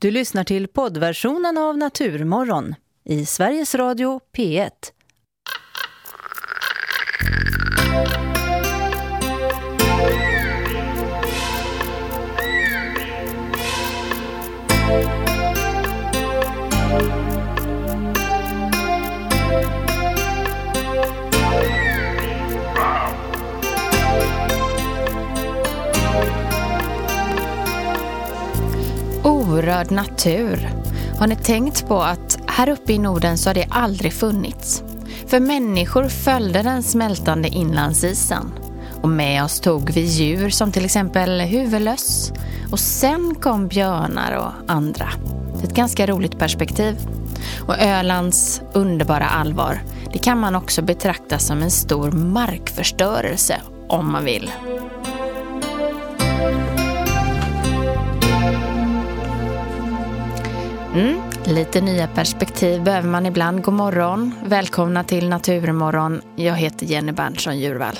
Du lyssnar till poddversionen av Naturmorgon i Sveriges Radio P1. Orörd natur. Har ni tänkt på att här uppe i Norden så har det aldrig funnits? För människor följde den smältande inlandsisen. Och med oss tog vi djur som till exempel huvudlöss. Och sen kom björnar och andra. Det är ett ganska roligt perspektiv. Och Ölands underbara allvar, det kan man också betrakta som en stor markförstörelse om man vill. Mm, lite nya perspektiv behöver man ibland. God morgon. Välkomna till Naturmorgon. Jag heter Jenny Berntsson Djurvall.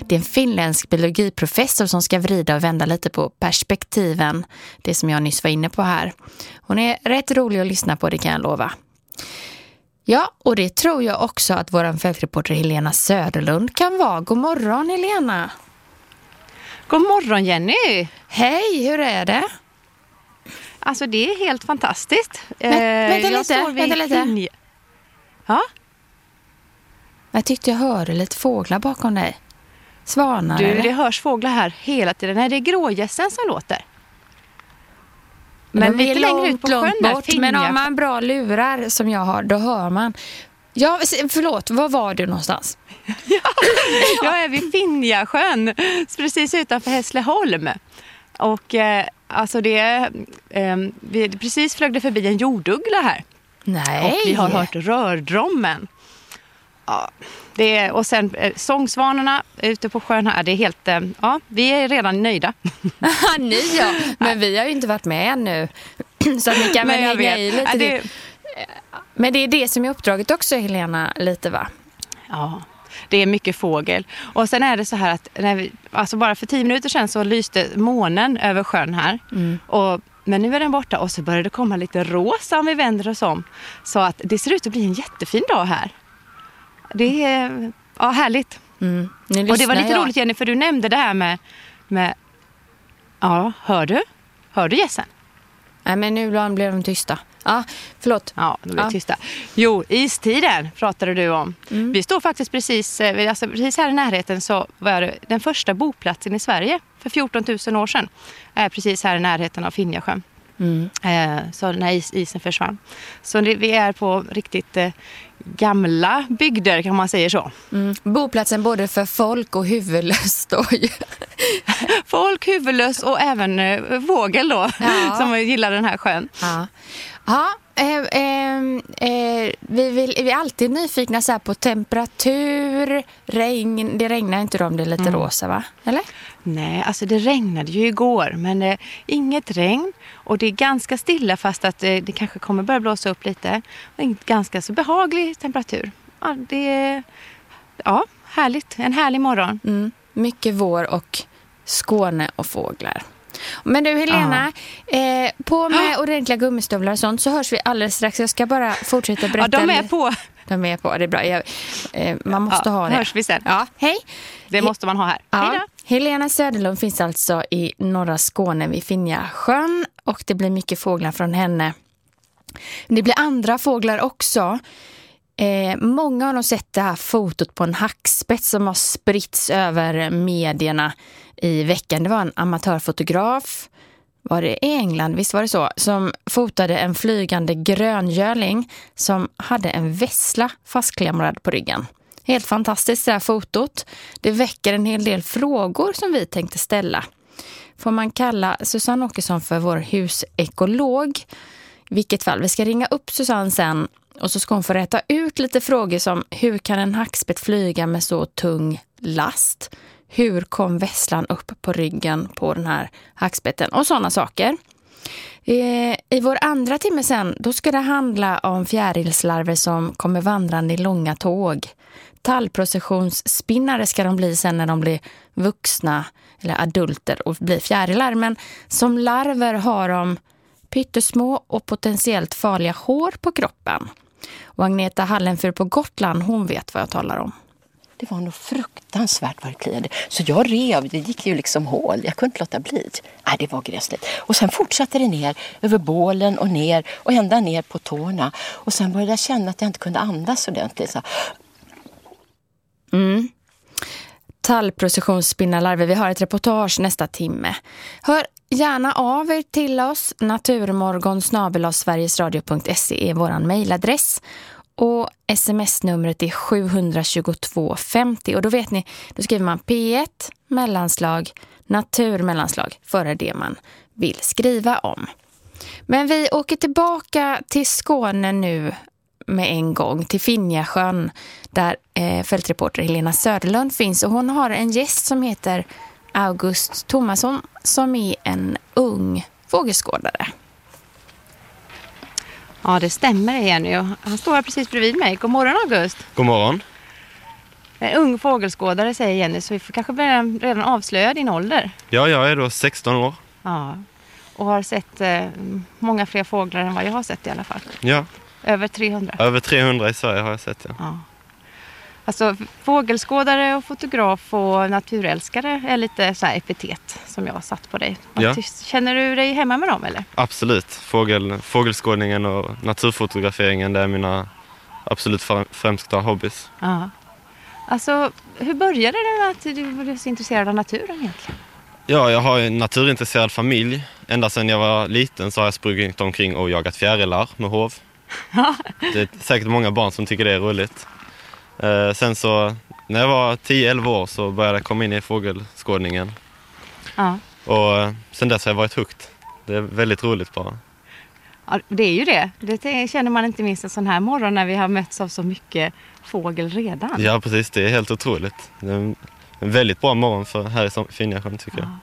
Det är en finländsk biologiprofessor som ska vrida och vända lite på perspektiven. Det som jag nyss var inne på här. Hon är rätt rolig att lyssna på, det kan jag lova. Ja, och det tror jag också att vår fältreporter Helena Söderlund kan vara. God morgon Helena! God morgon Jenny! Hej, hur är det? Alltså det är helt fantastiskt. Men, vänta jag lite, vänta lite. Finja. Ja? Jag tyckte jag hörde lite fåglar bakom dig. Svanar Du, eller? det hörs fåglar här hela tiden. Nej, det är grågässen som låter. Men, men lite längre ut på sjön bort, där, Men om man bra lurar som jag har, då hör man. Ja, förlåt, var var du någonstans? ja, jag är vid Finjasjön, precis utanför Hässleholm. Och eh, alltså det, eh, vi, precis flög det förbi en jorduggla här. Nej. Och vi har hört rördrommen. Ja, det är, och sen eh, sångsvanarna ute på sjön här, det är helt, eh, ja, vi är redan nöjda. Ni ja, men vi har ju inte varit med ännu. Så att ni kan väl hänga i lite. Ja, det... Men det är det som är uppdraget också, Helena, lite va? Ja, det är mycket fågel. Och sen är det så här att när vi, alltså bara för tio minuter sedan så lyste månen över sjön här. Mm. Och, men nu är den borta och så börjar det komma lite rosa om vi vänder oss om. Så att det ser ut att bli en jättefin dag här. Det är ja, härligt. Mm. Och det var lite jag. roligt Jenny, för du nämnde det här med, med ja, hör du? Hör du gässen? Nej, men nu blev de tysta. Ja, förlåt. Ja, de blev ja. tysta. Jo, istiden pratade du om. Mm. Vi står faktiskt precis, eh, alltså precis här i närheten så var den första boplatsen i Sverige för 14 000 år sedan. Är precis här i närheten av Finjasjön. Mm. Eh, så när is, isen försvann. Så vi är på riktigt eh, gamla bygder kan man säga så. Mm. Boplatsen både för folk och huvudlös då Folk, huvudlös och även fågel då ja. som gillar den här sjön. Ja. Ja, eh, eh, eh, vi, vill, vi är alltid nyfikna så på temperatur, regn. Det regnar inte om det är lite mm. rosa, va? Eller? Nej, alltså det regnade ju igår, men eh, inget regn. Och det är ganska stilla fast att eh, det kanske kommer börja blåsa upp lite. Och ganska så behaglig temperatur. Ja, det är ja, härligt. En härlig morgon. Mm. Mycket vår och Skåne och fåglar. Men du Helena, eh, på med ordentliga gummistövlar och sånt så hörs vi alldeles strax. Jag ska bara fortsätta berätta. Ja, de är på. De är på, det är bra. Jag, eh, man måste ja, ha det. hörs vi sen. Ja, hej. Det måste man ha här. Ja. Hej Helena Söderlund finns alltså i norra Skåne vid Finjasjön och det blir mycket fåglar från henne. Det blir andra fåglar också. Eh, många har nog sett det här fotot på en hackspett som har spritts över medierna i veckan. Det var en amatörfotograf, var det i England, visst var det så, som fotade en flygande gröngöling som hade en vessla fastklämrad på ryggen. Helt fantastiskt det här fotot. Det väcker en hel del frågor som vi tänkte ställa. Får man kalla Susanne Åkesson för vår husekolog? I vilket fall, vi ska ringa upp Susanne sen och så ska hon få rätta ut lite frågor som hur kan en hackspett flyga med så tung last? Hur kom vesslan upp på ryggen på den här hackspetten? Och sådana saker. Eh, I vår andra timme sen, då ska det handla om fjärilslarver som kommer vandrande i långa tåg. Tallprocessionsspinnare ska de bli sen när de blir vuxna eller adulter och blir fjärilar. Men som larver har de pyttesmå och potentiellt farliga hår på kroppen. Och Agneta Hallenfur på Gotland, hon vet vad jag talar om. Det var nog fruktansvärt vad det kliade. Så jag rev, det gick ju liksom hål. Jag kunde inte låta bli. Nej, det var gräsligt. Och sen fortsatte det ner över bålen och ner och ända ner på tårna. Och sen började jag känna att jag inte kunde andas ordentligt. Så. Mm. Tallprocessionsspinnalarver. Vi har ett reportage nästa timme. Hör gärna av er till oss. Naturmorgon sverigesradio.se är vår mejladress. Och sms-numret är 722 50 och då vet ni, då skriver man P1 mellanslag natur mellanslag före det man vill skriva om. Men vi åker tillbaka till Skåne nu med en gång till Finjasjön där eh, fältreporter Helena Söderlund finns och hon har en gäst som heter August Thomasson som är en ung fågelskådare. Ja, det stämmer Jenny. Han står här precis bredvid mig. God morgon August. God morgon. En ung fågelskådare säger Jenny, så vi får kanske redan, redan avslöja din ålder. Ja, jag är då 16 år. Ja, och har sett eh, många fler fåglar än vad jag har sett i alla fall. Ja. Över 300. Över 300 i Sverige har jag sett, ja. ja. Alltså fågelskådare och fotograf och naturälskare är lite så epitet som jag har satt på dig. Ja. Känner du dig hemma med dem eller? Absolut. Fågel, fågelskådningen och naturfotograferingen det är mina absolut främsta hobbys. Ja. Alltså, hur började det med att du blev så intresserad av naturen egentligen? Ja, jag har en naturintresserad familj. Ända sedan jag var liten så har jag sprungit omkring och jagat fjärilar med hov. det är säkert många barn som tycker det är roligt. Eh, sen så, när jag var 10-11 år så började jag komma in i fågelskådningen. Ja. Och eh, sen dess har jag varit hooked. Det är väldigt roligt bara. Ja, det är ju det. Det känner man inte minst en sån här morgon när vi har mötts av så mycket fågel redan. Ja, precis. Det är helt otroligt. Det är en väldigt bra morgon för här i Finjasjön tycker ja. jag.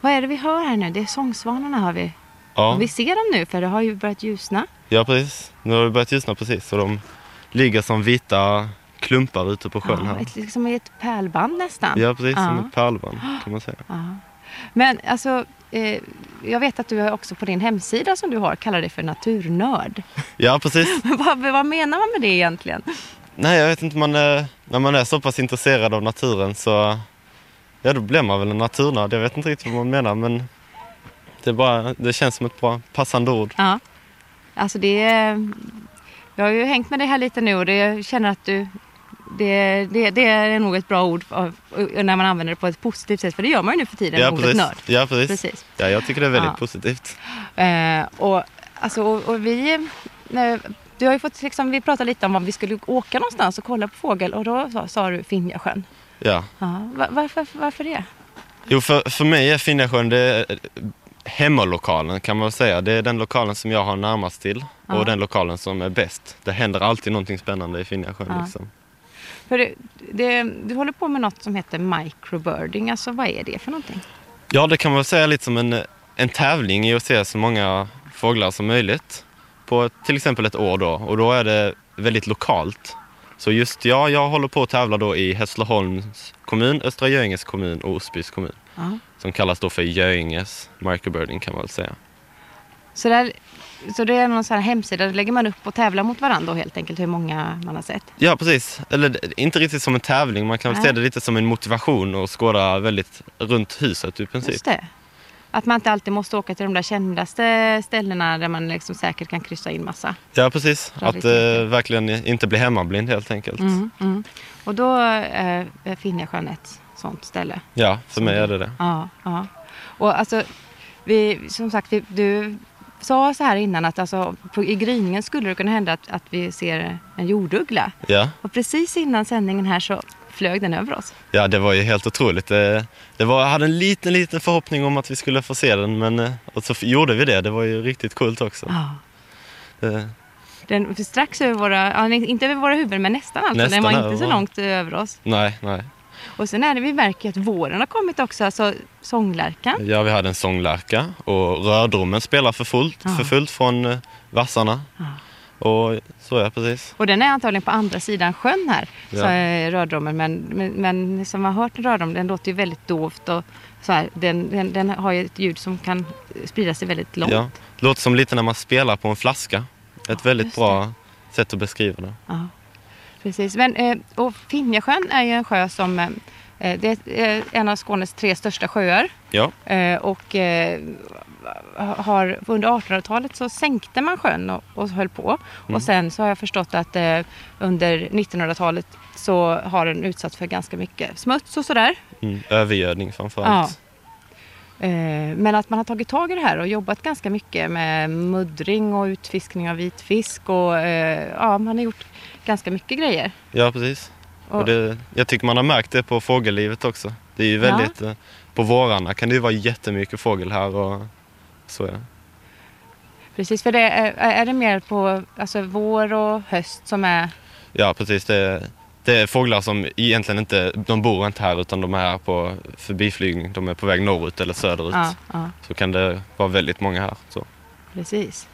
Vad är det vi hör här nu? Det är sångsvanarna har vi. Ja. Och vi ser dem nu för det har ju börjat ljusna. Ja, precis. Nu har det börjat ljusna precis. Och de ligger som vita klumpar ute på sjön ja, här. Ett, liksom ett pärlband nästan. Ja, precis. Ja. Som ett pärlband kan man säga. Ja. Men alltså, eh, jag vet att du också på din hemsida som du har kallar dig för naturnörd. Ja, precis. vad, vad menar man med det egentligen? Nej, jag vet inte. Man är, när man är så pass intresserad av naturen så ja, då blir man väl en naturnörd. Jag vet inte riktigt vad man menar, men det, bara, det känns som ett bra passande ord. Ja. Alltså det är, jag har ju hängt med dig här lite nu och det, känner att du det, det, det, är nog ett bra ord när man använder det på ett positivt sätt. För det gör man ju nu för tiden, ja, ordet precis. nörd. Ja, precis. precis. Ja, jag tycker det är väldigt ja. positivt. Eh, och, alltså, och, och vi, du har fått, liksom, vi pratade lite om om vi skulle åka någonstans och kolla på fågel och då sa, sa du Finjasjön. Ja. ja. Varför, varför det? Jo, för, för mig är Finjasjön det hemmalokalen kan man säga. Det är den lokalen som jag har närmast till ja. och den lokalen som är bäst. Det händer alltid någonting spännande i Finjasjön. Ja. Liksom. Det, det, du håller på med något som heter microbirding. Alltså vad är det för någonting? Ja, det kan man säga lite som en, en tävling i att se så många fåglar som möjligt på till exempel ett år då. Och då är det väldigt lokalt. Så just ja, jag håller på att tävla då i Hässleholms kommun, Östra Göinges kommun och Osbys kommun. Ja. Som kallas då för Göinges microbirding kan man väl säga. Så, där, så det är någon sån här hemsida, där lägger man upp och tävlar mot varandra helt enkelt hur många man har sett? Ja precis, eller inte riktigt som en tävling, man kan väl se det lite som en motivation och skåda väldigt runt huset i princip. Just det. Att man inte alltid måste åka till de där kändaste ställena där man liksom säkert kan kryssa in massa. Ja precis, att eh, verkligen inte bli hemmablind helt enkelt. Mm, mm. Och då eh, finner jag ett sånt ställe. Ja, för mig är det det. Ja, ja. Och alltså, vi, som sagt, vi, du sa så här innan att alltså, på, i gryningen skulle det kunna hända att, att vi ser en jorduggla. Ja. Och precis innan sändningen här så flög den över oss. Ja, det var ju helt otroligt. Det, det var, jag hade en liten, liten förhoppning om att vi skulle få se den, men eh, och så gjorde vi det. Det var ju riktigt coolt också. Ja. Det, den, strax över våra, inte över våra huvuden, men nästan alltså. Nästan den var inte så långt över oss. Nej, nej. Och sen är det vi märker att våren har kommit också, alltså sånglärkan. Ja, vi hade en sånglärka och rördromen spelar för fullt, ja. för fullt från eh, vassarna. Ja. Och så är precis. Och den är antagligen på andra sidan sjön här, ja. så är rördromen. Men, men, men som har hört rördrom, den låter ju väldigt dovt och så här, den, den, den har ju ett ljud som kan sprida sig väldigt långt. Ja. Låter som lite när man spelar på en flaska. Ett väldigt just bra sätt att beskriva det. Ja, precis. Men, eh, och Finjasjön är ju en sjö som eh, eh, det är en av Skånes tre största sjöar. Ja, och har, under 1800-talet så sänkte man sjön och, och höll på. Mm. Och sen så har jag förstått att under 1900-talet så har den utsatts för ganska mycket smuts och sådär. mm. övergödning framförallt. Eh, men att man har tagit tag i det här och jobbat ganska mycket med muddring och utfiskning av vitfisk och eh, ja, man har gjort ganska mycket grejer. Ja, precis. Och- det, jag tycker man har märkt det på fågellivet också. Det är ju Ja. väldigt, eh, på vårarna kan det ju vara jättemycket fågel här och så ja. Precis, för det är, är det mer på alltså, vår och höst som är... Ja, precis. Det, är- det är fåglar som egentligen inte, de bor inte här utan de är här på förbiflygning. De är på väg norrut eller söderut. Ja, ja, Så kan det vara väldigt många här. Så. precis.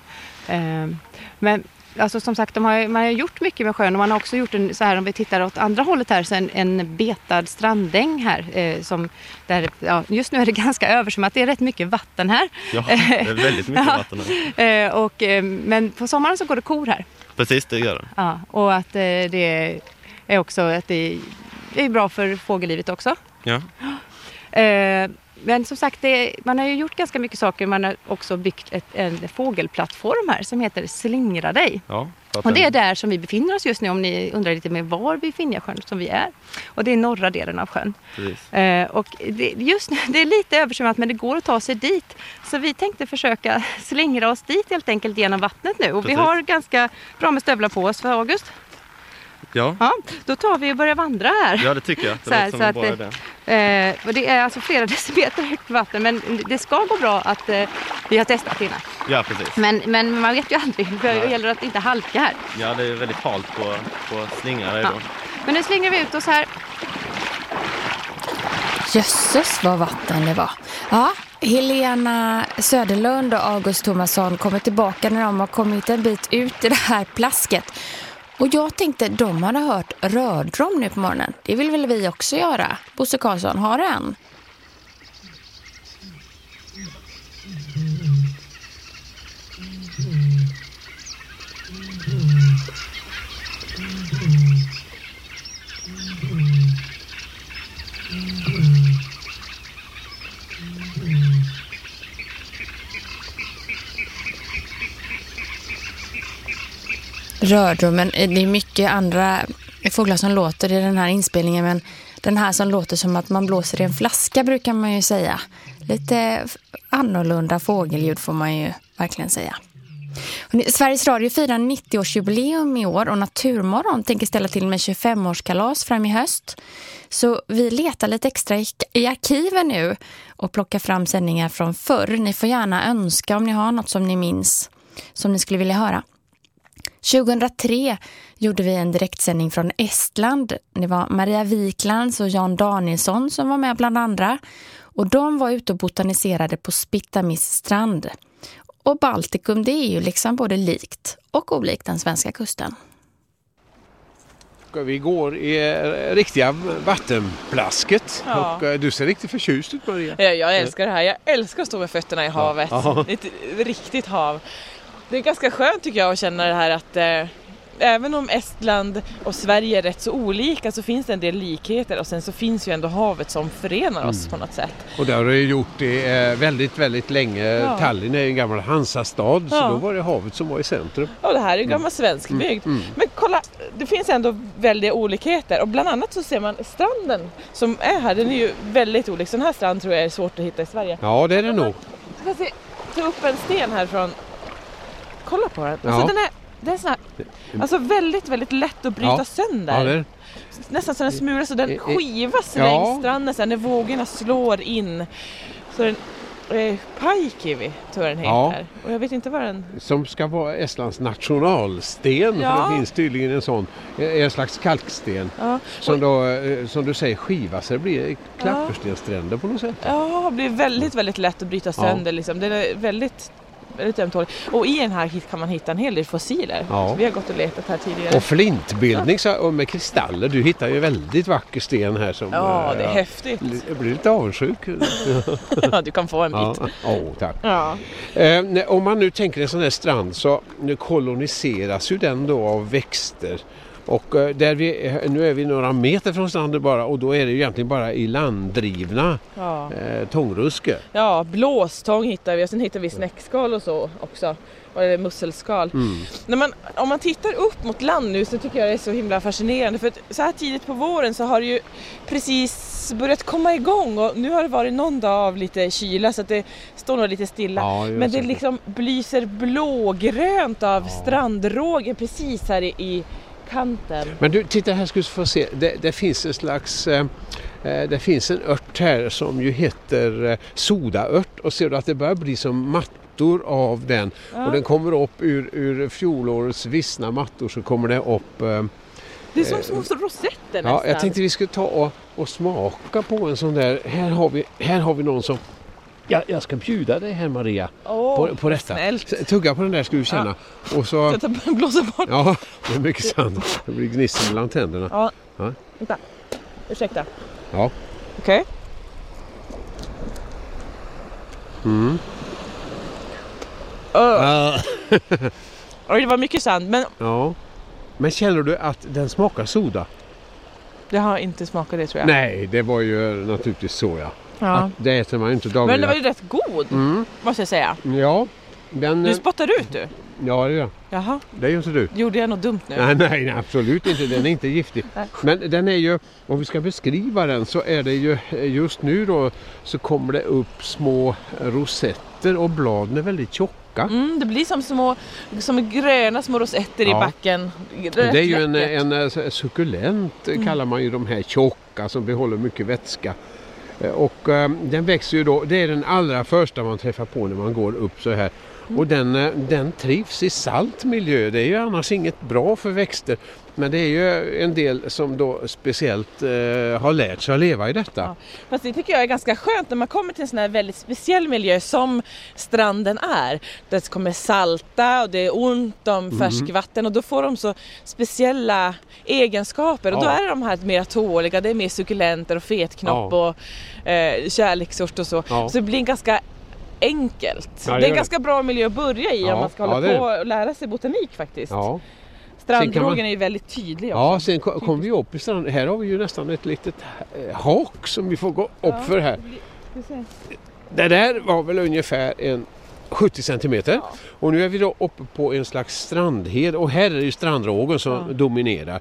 Ehm, men alltså, som sagt, de har, man har gjort mycket med sjön och man har också gjort en, så här om vi tittar åt andra hållet här, så en, en betad strandäng här. Eh, som, där, ja, just nu är det ganska översvämmat, det är rätt mycket vatten här. Ja, det är väldigt mycket vatten här. Eh, och, eh, men på sommaren så går det kor här. Precis, det gör det. Ja, och att eh, det är också att det är bra för fågellivet också. Ja. Eh, men som sagt, det, man har ju gjort ganska mycket saker. Man har också byggt ett, en fågelplattform här som heter Slingra dig. Ja, Och det är där som vi befinner oss just nu om ni undrar lite mer var vid Finjasjön som vi är. Och det är norra delen av sjön. Eh, och det, just nu, det är lite översvämmat men det går att ta sig dit. Så vi tänkte försöka slingra oss dit helt enkelt genom vattnet nu. Och vi Precis. har ganska bra med stövlar på oss för August. Ja. Ja, då tar vi och börjar vandra här. ja, det tycker jag. Det Så här, så att det-. Eh, och det är alltså flera decimeter högt vatten men det ska gå bra att eh, vi har testat innan. Ja, precis. Men, men man vet ju aldrig. Det gäller att inte halka här. Ja, det är väldigt halt på, på slingrare Ja. Men nu slänger vi ut oss här. Jösses vad vatten det var. Ja, Helena Söderlund och August Thomasson kommer tillbaka när de har kommit en bit ut i det här plasket. Och jag tänkte, de hade hört rördrom nu på morgonen. Det vill väl vi också göra? Bosse Karlsson, har du en? Rördrummen, eh, det är mycket andra fåglar som låter i den här inspelningen men den här som låter som att man blåser i en flaska brukar man ju säga. Lite annorlunda fågelljud får man ju verkligen säga. Sveriges Radio firar 90-årsjubileum i år och Naturmorgon tänker ställa till med 25-årskalas fram i höst. Så vi letar lite extra i, i arkiven nu och plockar fram sändningar från förr. Ni får gärna önska om ni har något som ni minns som ni skulle vilja höra. 2003 gjorde vi en direktsändning från Estland. Det var Maria Wiklands och Jan Danielsson som var med bland andra. Och de var ute och botaniserade på Spittamis strand. Och Baltikum det är ju liksom både likt och olikt den svenska kusten. Vi går i eh, riktiga vattenplasket Ja. och eh, du ser riktigt förtjust ut Maria. Ja, jag älskar det här. Jag älskar att stå med fötterna i havet. Ja. Ett riktigt hav. Det är ganska skönt tycker jag att känna det här att eh, även om Estland och Sverige är rätt så olika så finns det en del likheter och sen så finns ju ändå havet som förenar oss Mm. på något sätt. Och det har du gjort i eh, väldigt, väldigt länge. Ja. Tallinn är ju en gammal Hansastad så Ja. då var det havet som var i centrum. Ja, det här är ju gammal svenskbygd. Mm. Men kolla, det finns ändå väldiga olikheter och bland annat så ser man stranden som är här, den är ju väldigt olik. Sån här strand tror jag är svårt att hitta i Sverige. Ja det är det nog. Jag ska se, ta upp en sten här från... Kolla på den. Ja. Alltså den är, den är sån här, alltså väldigt, väldigt lätt att bryta Ja. sönder. Ja, det är, Nästan så den Eh, eh, skivas ja. längs stranden sen när vågorna slår in. Så den, eh, tror jag den Ja. heter. Och jag vet inte vad den... som ska vara Estlands nationalsten. Ja. För det finns tydligen en sån, eh, en slags kalksten. Ja, Som då, eh, som du säger, skivas. Det blir klapperstensstränder på något sätt. ja blir väldigt, väldigt lätt att bryta sönder. Liksom. Den är väldigt väldigt ömtålig. Och i den här kan man hitta en hel del fossiler. Ja. Vi har gått och letat här tidigare. Och flintbildning så, och med kristaller. Du hittar ju väldigt vacker sten här. Som, Ja, eh, det är häftigt. Jag blir lite avundsjuk. Ja, du kan få en Ja, bit. oh, tack. Ja. Eh, om man nu tänker en sån här strand så nu koloniseras ju den då av växter. Och eh, där vi, eh, nu är vi några meter från stranden bara och då är det ju egentligen bara i landdrivna Ja. eh, tångruske. ja, blåstång hittar vi och sen hittar vi snäckskal och så också. Eller musselskal. Mm. När man, om man tittar upp mot land nu så tycker jag det är så himla fascinerande för så här tidigt på våren så har det ju precis börjat komma igång och nu har det varit någon dag av lite kyla så att det står nog lite stilla. Ja, Men det liksom blyser blågrönt av strandrågen precis här i, i kanten. Men du, titta här ska du få se. Det, det finns en slags eh, eh, det finns en ört här som ju heter eh, sodaört och ser du att det börjar bli som mattor av den och den kommer upp ur, ur fjolårets vissna mattor så kommer det upp eh, Det är som små rosetter Ja, nästan. jag tänkte vi skulle ta och, och smaka på en sån där. Här har vi, här har vi någon som... Ja, jag ska bjuda dig här Maria Åh, på, på detta. snällt. Tugga på den där ska du känna. Och så... Jag blåser bort. Ja, det är mycket sant. Det blir gnissel mellan tänderna. Ja. Ja. Vänta. Ursäkta. Ja. Okej. Mm. Öh. Oj, det var mycket sand men ja. Men känner du att den smakar soda? jag har inte smakat det tror jag. Nej, det var ju naturligtvis så ja. Att det äter man ju inte Men den var dagligen. ju rätt god Mm. måste jag säga. Ja, den... Du spottar ut du. Ja, det gör jag. Jaha, Det gör inte du. gjorde jag något dumt nu? Nej, nej, nej, absolut inte. Den är inte giftig. Men den är ju, om vi ska beskriva den så är det ju just nu då så kommer det upp små rosetter och bladen är väldigt tjocka. Mm, det blir som små som gröna små rosetter i Ja. backen. Det är ju en, Läckert. en, eh, sukulent eh, kallar man ju de här tjocka som behåller mycket vätska. Eh, och eh, den växer ju då, det är den allra första man träffar på när man går upp så här. Och den, eh, den trivs i salt miljö. Det är ju annars inget bra för växter. Men det är ju en del som då speciellt eh, har lärt sig att leva i detta. Ja. Fast det tycker jag är ganska skönt när man kommer till en sån här väldigt speciell miljö som stranden är. Det kommer salta och det är ont om Mhm. färskvatten och då får de så speciella egenskaper och då Ja. är de här mer tåliga, det är mer sukulenter och fetknopp Ja. och eh, kärleksört och så. Ja. Så det blir ganska enkelt. Ja, det det är en ganska bra miljö att börja i Ja, om man ska ja, hålla är på och lära sig botanik faktiskt. Ja. Stranddrogen man- är ju väldigt tydlig också. Ja, sen ko- kom vi upp i stranden. Här har vi ju nästan ett litet eh, hak som vi får gå upp för här. Se. Det där var väl ungefär en 70 centimeter. Ja. Och nu är vi då uppe på en slags strandhed och här är det ju strandrågen som Ja. Mm. dominerar.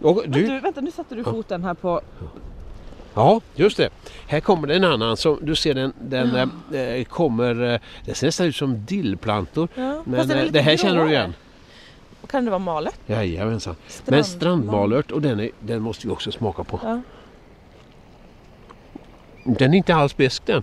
Och Men du, du, vänta nu satte du foten här på ja just det. Här kommer det en annan som du ser den, den eh, kommer, eh, det ser nästan ut som dillplantor. Ja, Men är eh, det här känner du igen? Kan det vara malet? Jajamensan. Men Strandmal. strandmalört och den, är, den måste vi också smaka på. Ja. Den är inte alls besk den.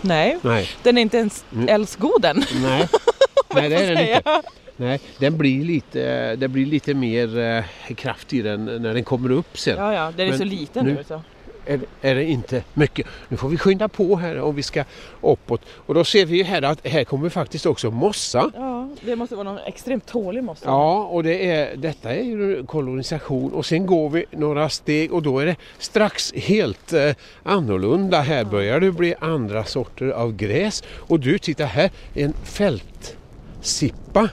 Nej, Nej. den är inte ens Mm. älsgod än. Nej, Nej det är den inte. Nej, den blir lite, det blir lite mer eh, kraft i den när den kommer upp sen. Ja, ja, den är Men så liten nu- nu. Så. Är, är det inte mycket. Nu får vi skynda på här om vi ska uppåt. Och då ser vi ju här att här kommer faktiskt också mossa. Ja, det måste vara någon extremt tålig mossa. Ja, och det är, detta är ju kolonisation och sen går vi några steg och då är det strax helt eh, annorlunda. Här börjar det bli andra sorter av gräs. Och du, titta här, en fältsippa.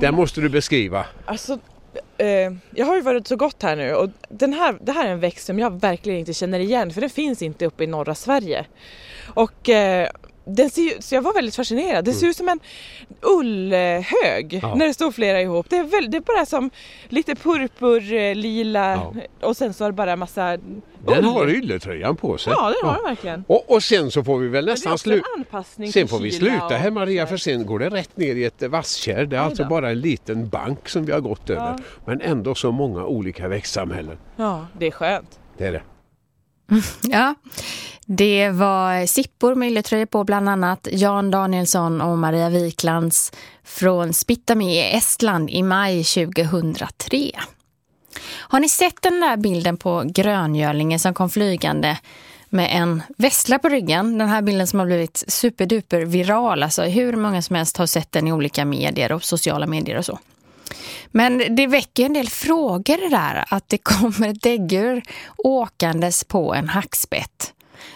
Den måste du beskriva. Alltså, eh, jag har ju varit så gott här nu och den här, det här är en växt som jag verkligen inte känner igen för den finns inte uppe i norra Sverige. Och eh, den ser, ju- så jag var väldigt fascinerad. Den ser ut som en ullhög Ja. när det står flera ihop. Det är, väl, det är bara som lite purpur, eh, lila Ja. och sen så är det bara massa Den ull. har ylletröjan på sig. Ja, det har den verkligen. Och, och sen så får vi väl det nästan sluta. Sen får vi sluta här Maria för sen går det rätt ner i ett vasskärr. Det är alltså bara en liten bank som vi har gått över. Ja. Men ändå så många olika växtsamhällen. Ja, det är skönt. Det är det. Ja, det var Sippor med ylletröjor på bland annat Jan Danielsson och Maria Wiklands från Spittami i Estland i maj 2003. Har ni sett den där bilden på gröngölingen som kom flygande med en vessla på ryggen. Den här bilden som har blivit superduper viral. Alltså hur många som helst har sett den i olika medier och sociala medier och så. Men det väcker en del frågor det där att det kommer ett däggdjur åkandes på en hackspett.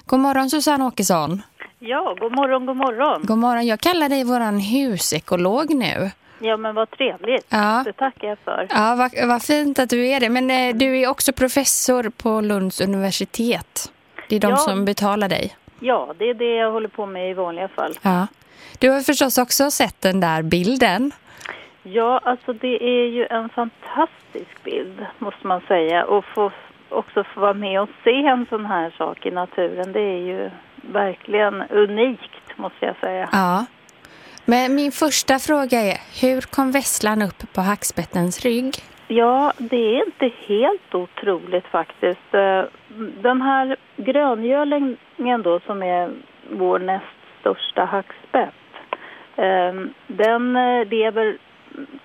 God morgon Susanne Åkesson. Ja, god morgon, god morgon. God morgon, jag kallar dig våran husekolog nu. Ja, men vad trevligt. Ja. Det tackar jag för. Ja, vad, vad fint att du är det. Men eh, du är också professor på Lunds universitet. Det är de Ja. som betalar dig. Ja, det är det jag håller på med i vanliga fall. Ja. Du har förstås också sett den där bilden. Ja, alltså det är ju en fantastisk bild, måste man säga. Och få också få vara med och se en sån här sak i naturen, det är ju verkligen unikt, måste jag säga. Ja. Men min första fråga är, hur kom vesslan upp på hackspettens rygg? Ja, det är inte helt otroligt faktiskt. Eh, Den här gröngölingen då som är vår näst största hackspett, eh, den eh, lever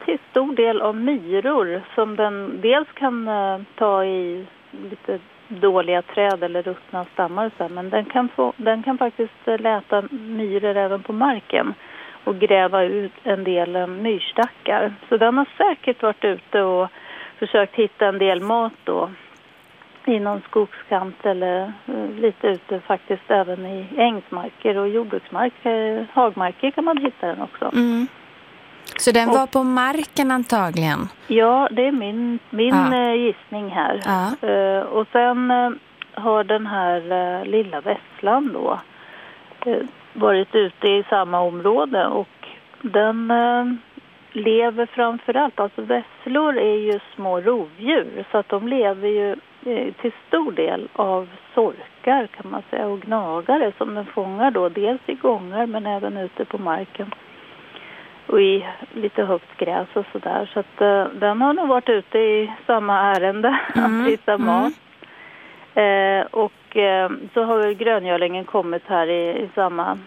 till stor del av myror som den dels kan ta i lite dåliga träd eller ruttna stammar och så, här, men den kan, få, den kan faktiskt eh, läta myror även på marken och gräva ut en del eh, myrstackar. Så den har säkert varit ute och försökt hitta en del mat då i någon skogskant eller eh, lite ute faktiskt även i ängsmarker och jordbruksmarker, hagmarker kan man hitta den också. Mm. Så den Och- var på marken antagligen? Ja, det är min, min Ja. eh, gissning här. Ja. Eh, och sen eh, har den här lilla vesslan då varit ute i samma område och den lever framför allt, alltså vesslor är ju små rovdjur så att de lever ju till stor del av sorkar kan man säga och gnagare som den fångar då dels i gångar men även ute på marken och i lite högt gräs och sådär. Så att eh, den har nog varit ute i samma ärende, Mm, att hitta mm. mat. Eh, och eh, så har väl gröngölingen kommit här i, i samma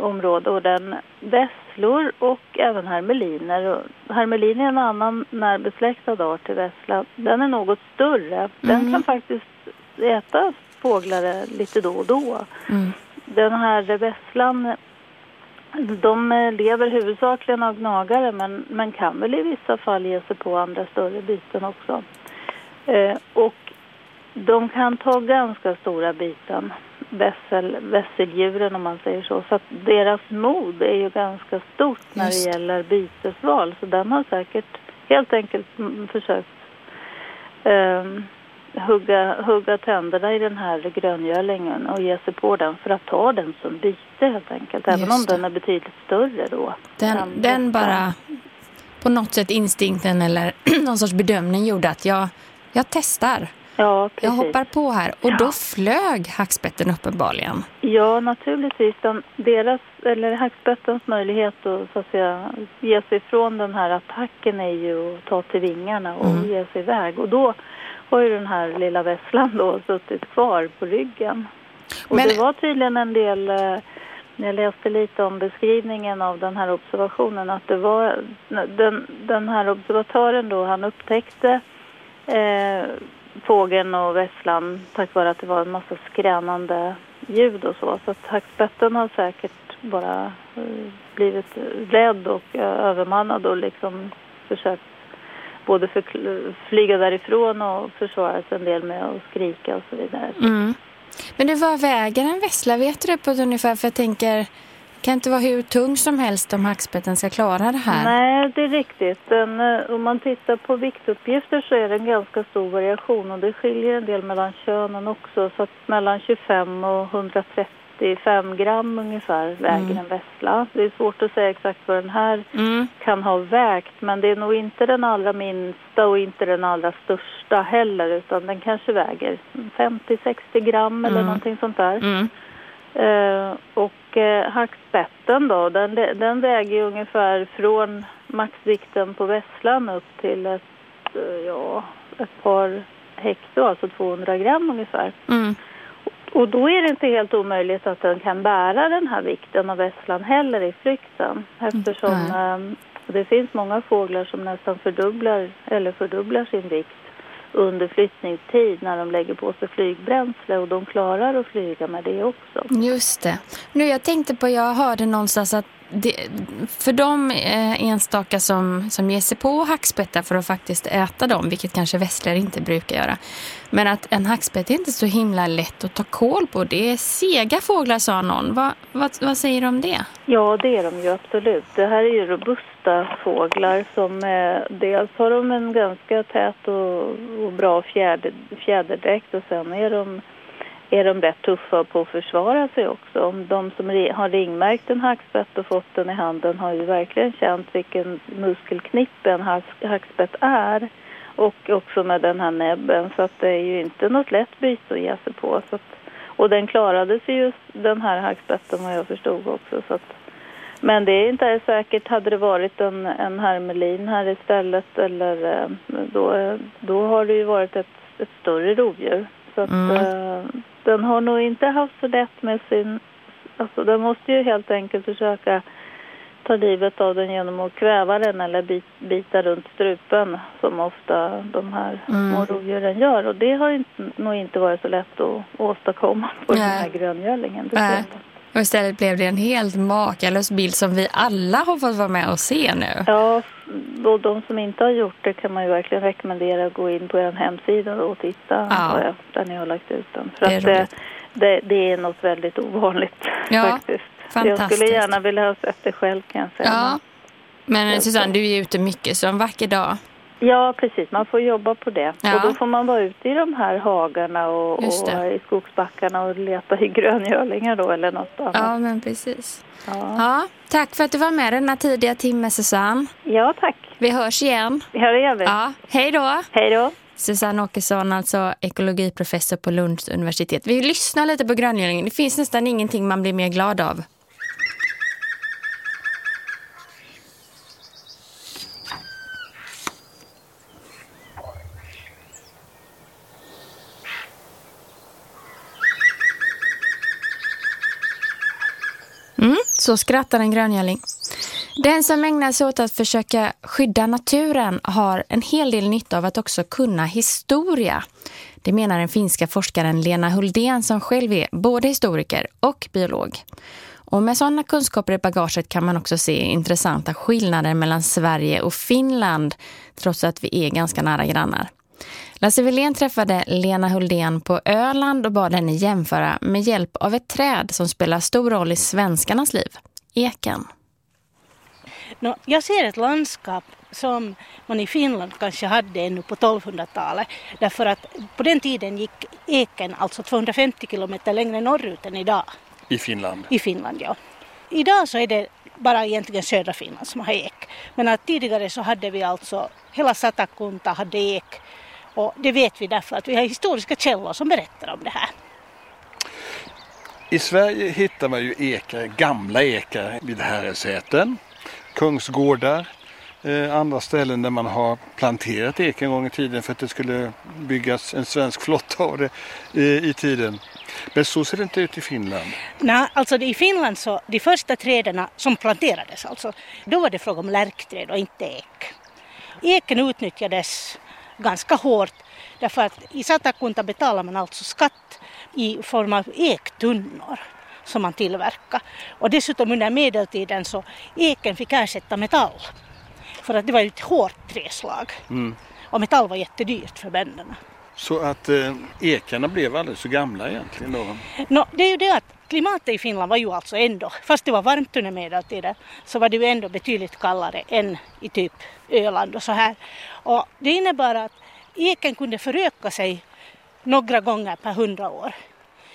område och den vesslor och även hermeliner. Hermelin är en annan närbesläktad art till vessla. Den är något större. Den Mm. kan faktiskt äta fåglar lite då och då. Mm. Den här vesslan, de eh, lever huvudsakligen av gnagare men, men kan väl i vissa fall ge sig på andra större byten också. Eh, och de kan ta ganska stora byten, vässel, vässeldjuren om man säger så. Så att deras mod är ju ganska stort när Just. det gäller bytesval. Så den har säkert helt enkelt försökt ehm, hugga, hugga tänderna i den här gröngölingen och ge sig på den för att ta den som byte helt enkelt. Även Just om det. den är betydligt större då. Den, den vässlan. bara, på något sätt instinkten eller någon sorts bedömning gjorde att jag, jag testar. Ja, Jag precis. hoppar på här. Och Ja. då flög hackspetten uppenbarligen. Ja, naturligtvis. Den, deras, eller hackspettens möjlighet att, så att säga, ge sig ifrån den här attacken är ju att ta till vingarna och Mm. ge sig iväg. Och då har ju den här lilla vesslan då suttit kvar på ryggen. Och Men- det var tydligen en del, eh, jag läste lite om beskrivningen av den här observationen, att det var den, den här observatören då, han upptäckte eh, fågeln och vesslan tack vare att det var en massa skränande ljud och så. Så att hackspetten har säkert bara eh, blivit rädd och eh, övermannad och liksom försökt både förkl- flyga därifrån och försvara sig en del med att skrika och så vidare. Mm. Men det var väger en vessla, vet du det på ett ungefär? För jag tänker, det kan inte vara hur tung som helst om hackspetten ska klara det här. Nej, det är riktigt. Den, eh, om man tittar på viktuppgifter så är det en ganska stor variation och det skiljer en del mellan könen också. Så att mellan 25 och 135 gram ungefär väger Mm. en vessla. Det är svårt att säga exakt vad den här Mm. kan ha vägt men det är nog inte den allra minsta och inte den allra största heller utan den kanske väger 50-60 gram eller Mm. någonting sånt där. Mm. Eh, och eh, hackspetten då, den, den väger ungefär från maxvikten på vesslan upp till ett, eh, ja, ett par hekto, alltså 200 gram ungefär. Mm. Och då är det inte helt omöjligt att den kan bära den här vikten av vesslan heller i flykten. Eftersom Mm. eh, det finns många fåglar som nästan fördubblar eller fördubblar sin vikt under flyttningstid när de lägger på sig flygbränsle och de klarar att flyga med det också. Just det. Nu jag tänkte på, jag hörde någonstans att det, för de eh, enstaka som, som ger sig på hackspettar för att faktiskt äta dem, vilket kanske västlare inte brukar göra. Men att en hackspett är inte så himla lätt att ta koll på. Det är sega fåglar sa någon. Va, vad, vad säger du om det? Ja, det är de ju absolut. Det här är ju robusta fåglar som är, dels har de en ganska tät och, och bra fjäder, fjäderdräkt och sen är de är de rätt tuffa på att försvara sig också. Om de som har ringmärkt en hackspett och fått den i handen har ju verkligen känt vilken muskelknippe en hackspett är. Och också med den här näbben så att det är ju inte något lätt byte att ge sig på. Så att, och den klarade sig just den här hackspetten vad jag förstod också. Så att, men det är inte säkert, hade det varit en, en hermelin här istället eller eh, då, då har det ju varit ett, ett större rovdjur. Så att, mm. uh, den har nog inte haft så lätt med sin... Alltså den måste ju helt enkelt försöka ta livet av den genom att kväva den eller bit, bita runt strupen som ofta de här mm. små rovdjuren gör. Och det har inte, nog inte varit så lätt att åstadkomma på Nej. den här gröngölingen. Det och istället blev det en helt makalös bild som vi alla har fått vara med och se nu. Ja, och de som inte har gjort det kan man ju verkligen rekommendera att gå in på er hemsida och titta ja. där ni har lagt ut den. För det att det, det, det, är något väldigt ovanligt ja, faktiskt. Jag skulle gärna vilja ha sett det själv kan jag säga. Ja. Men Susanne, du är ute mycket så en vacker dag Ja, precis. Man får jobba på det. Ja. Och då får man vara ute i de här hagarna och, och i skogsbackarna och leta i gröngölingar då eller något annat. Ja, men precis. Ja. ja. tack för att du var med denna tidiga timme, Susanne. Ja, tack. Vi hörs igen. Ja, det gör vi. Ja, hej då. Hej då. Susanne Åkesson, alltså ekologiprofessor på Lunds universitet. Vi lyssnar lite på gröngölingen. Det finns nästan ingenting man blir mer glad av. Mm, så skrattar en gröngöling. Den som ägnar sig åt att försöka skydda naturen har en hel del nytta av att också kunna historia. Det menar den finska forskaren Lena Huldén som själv är både historiker och biolog. Och med sådana kunskaper i bagaget kan man också se intressanta skillnader mellan Sverige och Finland trots att vi är ganska nära grannar. Lasse Wilén träffade Lena Huldén på Öland och bad henne jämföra med hjälp av ett träd som spelar stor roll i svenskarnas liv, eken. No, jag ser ett landskap som man i Finland kanske hade ännu på 1200-talet. Därför att på den tiden gick eken alltså 250 kilometer längre norrut än idag. I Finland? I Finland, ja. Idag så är det bara egentligen södra Finland som har ek. Men att tidigare så hade vi alltså, hela Satakunta hade ek och det vet vi därför att vi har historiska källor som berättar om det här. I Sverige hittar man ju ekar, gamla ekar vid Herresäten, kungsgårdar, eh, andra ställen där man har planterat ek en gång i tiden för att det skulle byggas en svensk flotta av det eh, i tiden. Men så ser det inte ut i Finland. Nej, alltså i Finland så de första träden som planterades alltså, då var det fråga om lärkträd och inte ek. Eken utnyttjades ganska hårt därför att i Satakunta betalar man alltså skatt i form av ektunnor som man tillverkar. Och dessutom under medeltiden så eken fick ersätta metall. För att det var ett hårt träslag. Mm. Och metall var jättedyrt för bönderna. Så att eh, ekarna blev alldeles så gamla egentligen då? No, det är ju det att klimatet i Finland var ju alltså ändå, fast det var varmt under medeltiden, så var det ju ändå betydligt kallare än i typ Öland och så här. Och det innebar att eken kunde föröka sig några gånger per hundra år.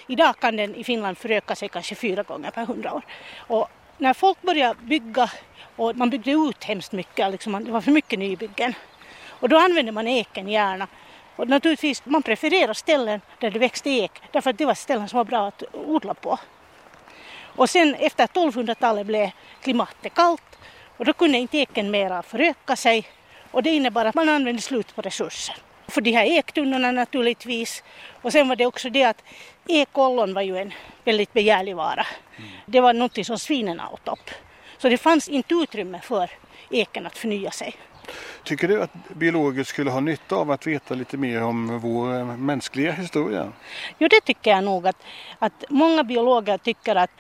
Idag kan den i Finland föröka sig kanske fyra gånger per hundra år. Och när folk började bygga och man byggde ut hemskt mycket, liksom det var för mycket nybyggen. Och då använde man eken gärna. Och naturligtvis, man prefererar ställen där det växte ek därför att det var ställen som var bra att odla på. Och sen efter 1200-talet blev klimatet kallt och då kunde inte eken mera föröka sig och det innebar att man använde slut på resurser. För de här ektunnorna naturligtvis. Och sen var det också det att ekollon var ju en väldigt begärlig vara. Mm. Det var något som svinen åt upp. Så det fanns inte utrymme för eken att förnya sig. Tycker du att biologer skulle ha nytta av att veta lite mer om vår mänskliga historia? Jo, det tycker jag nog att, att många biologer tycker att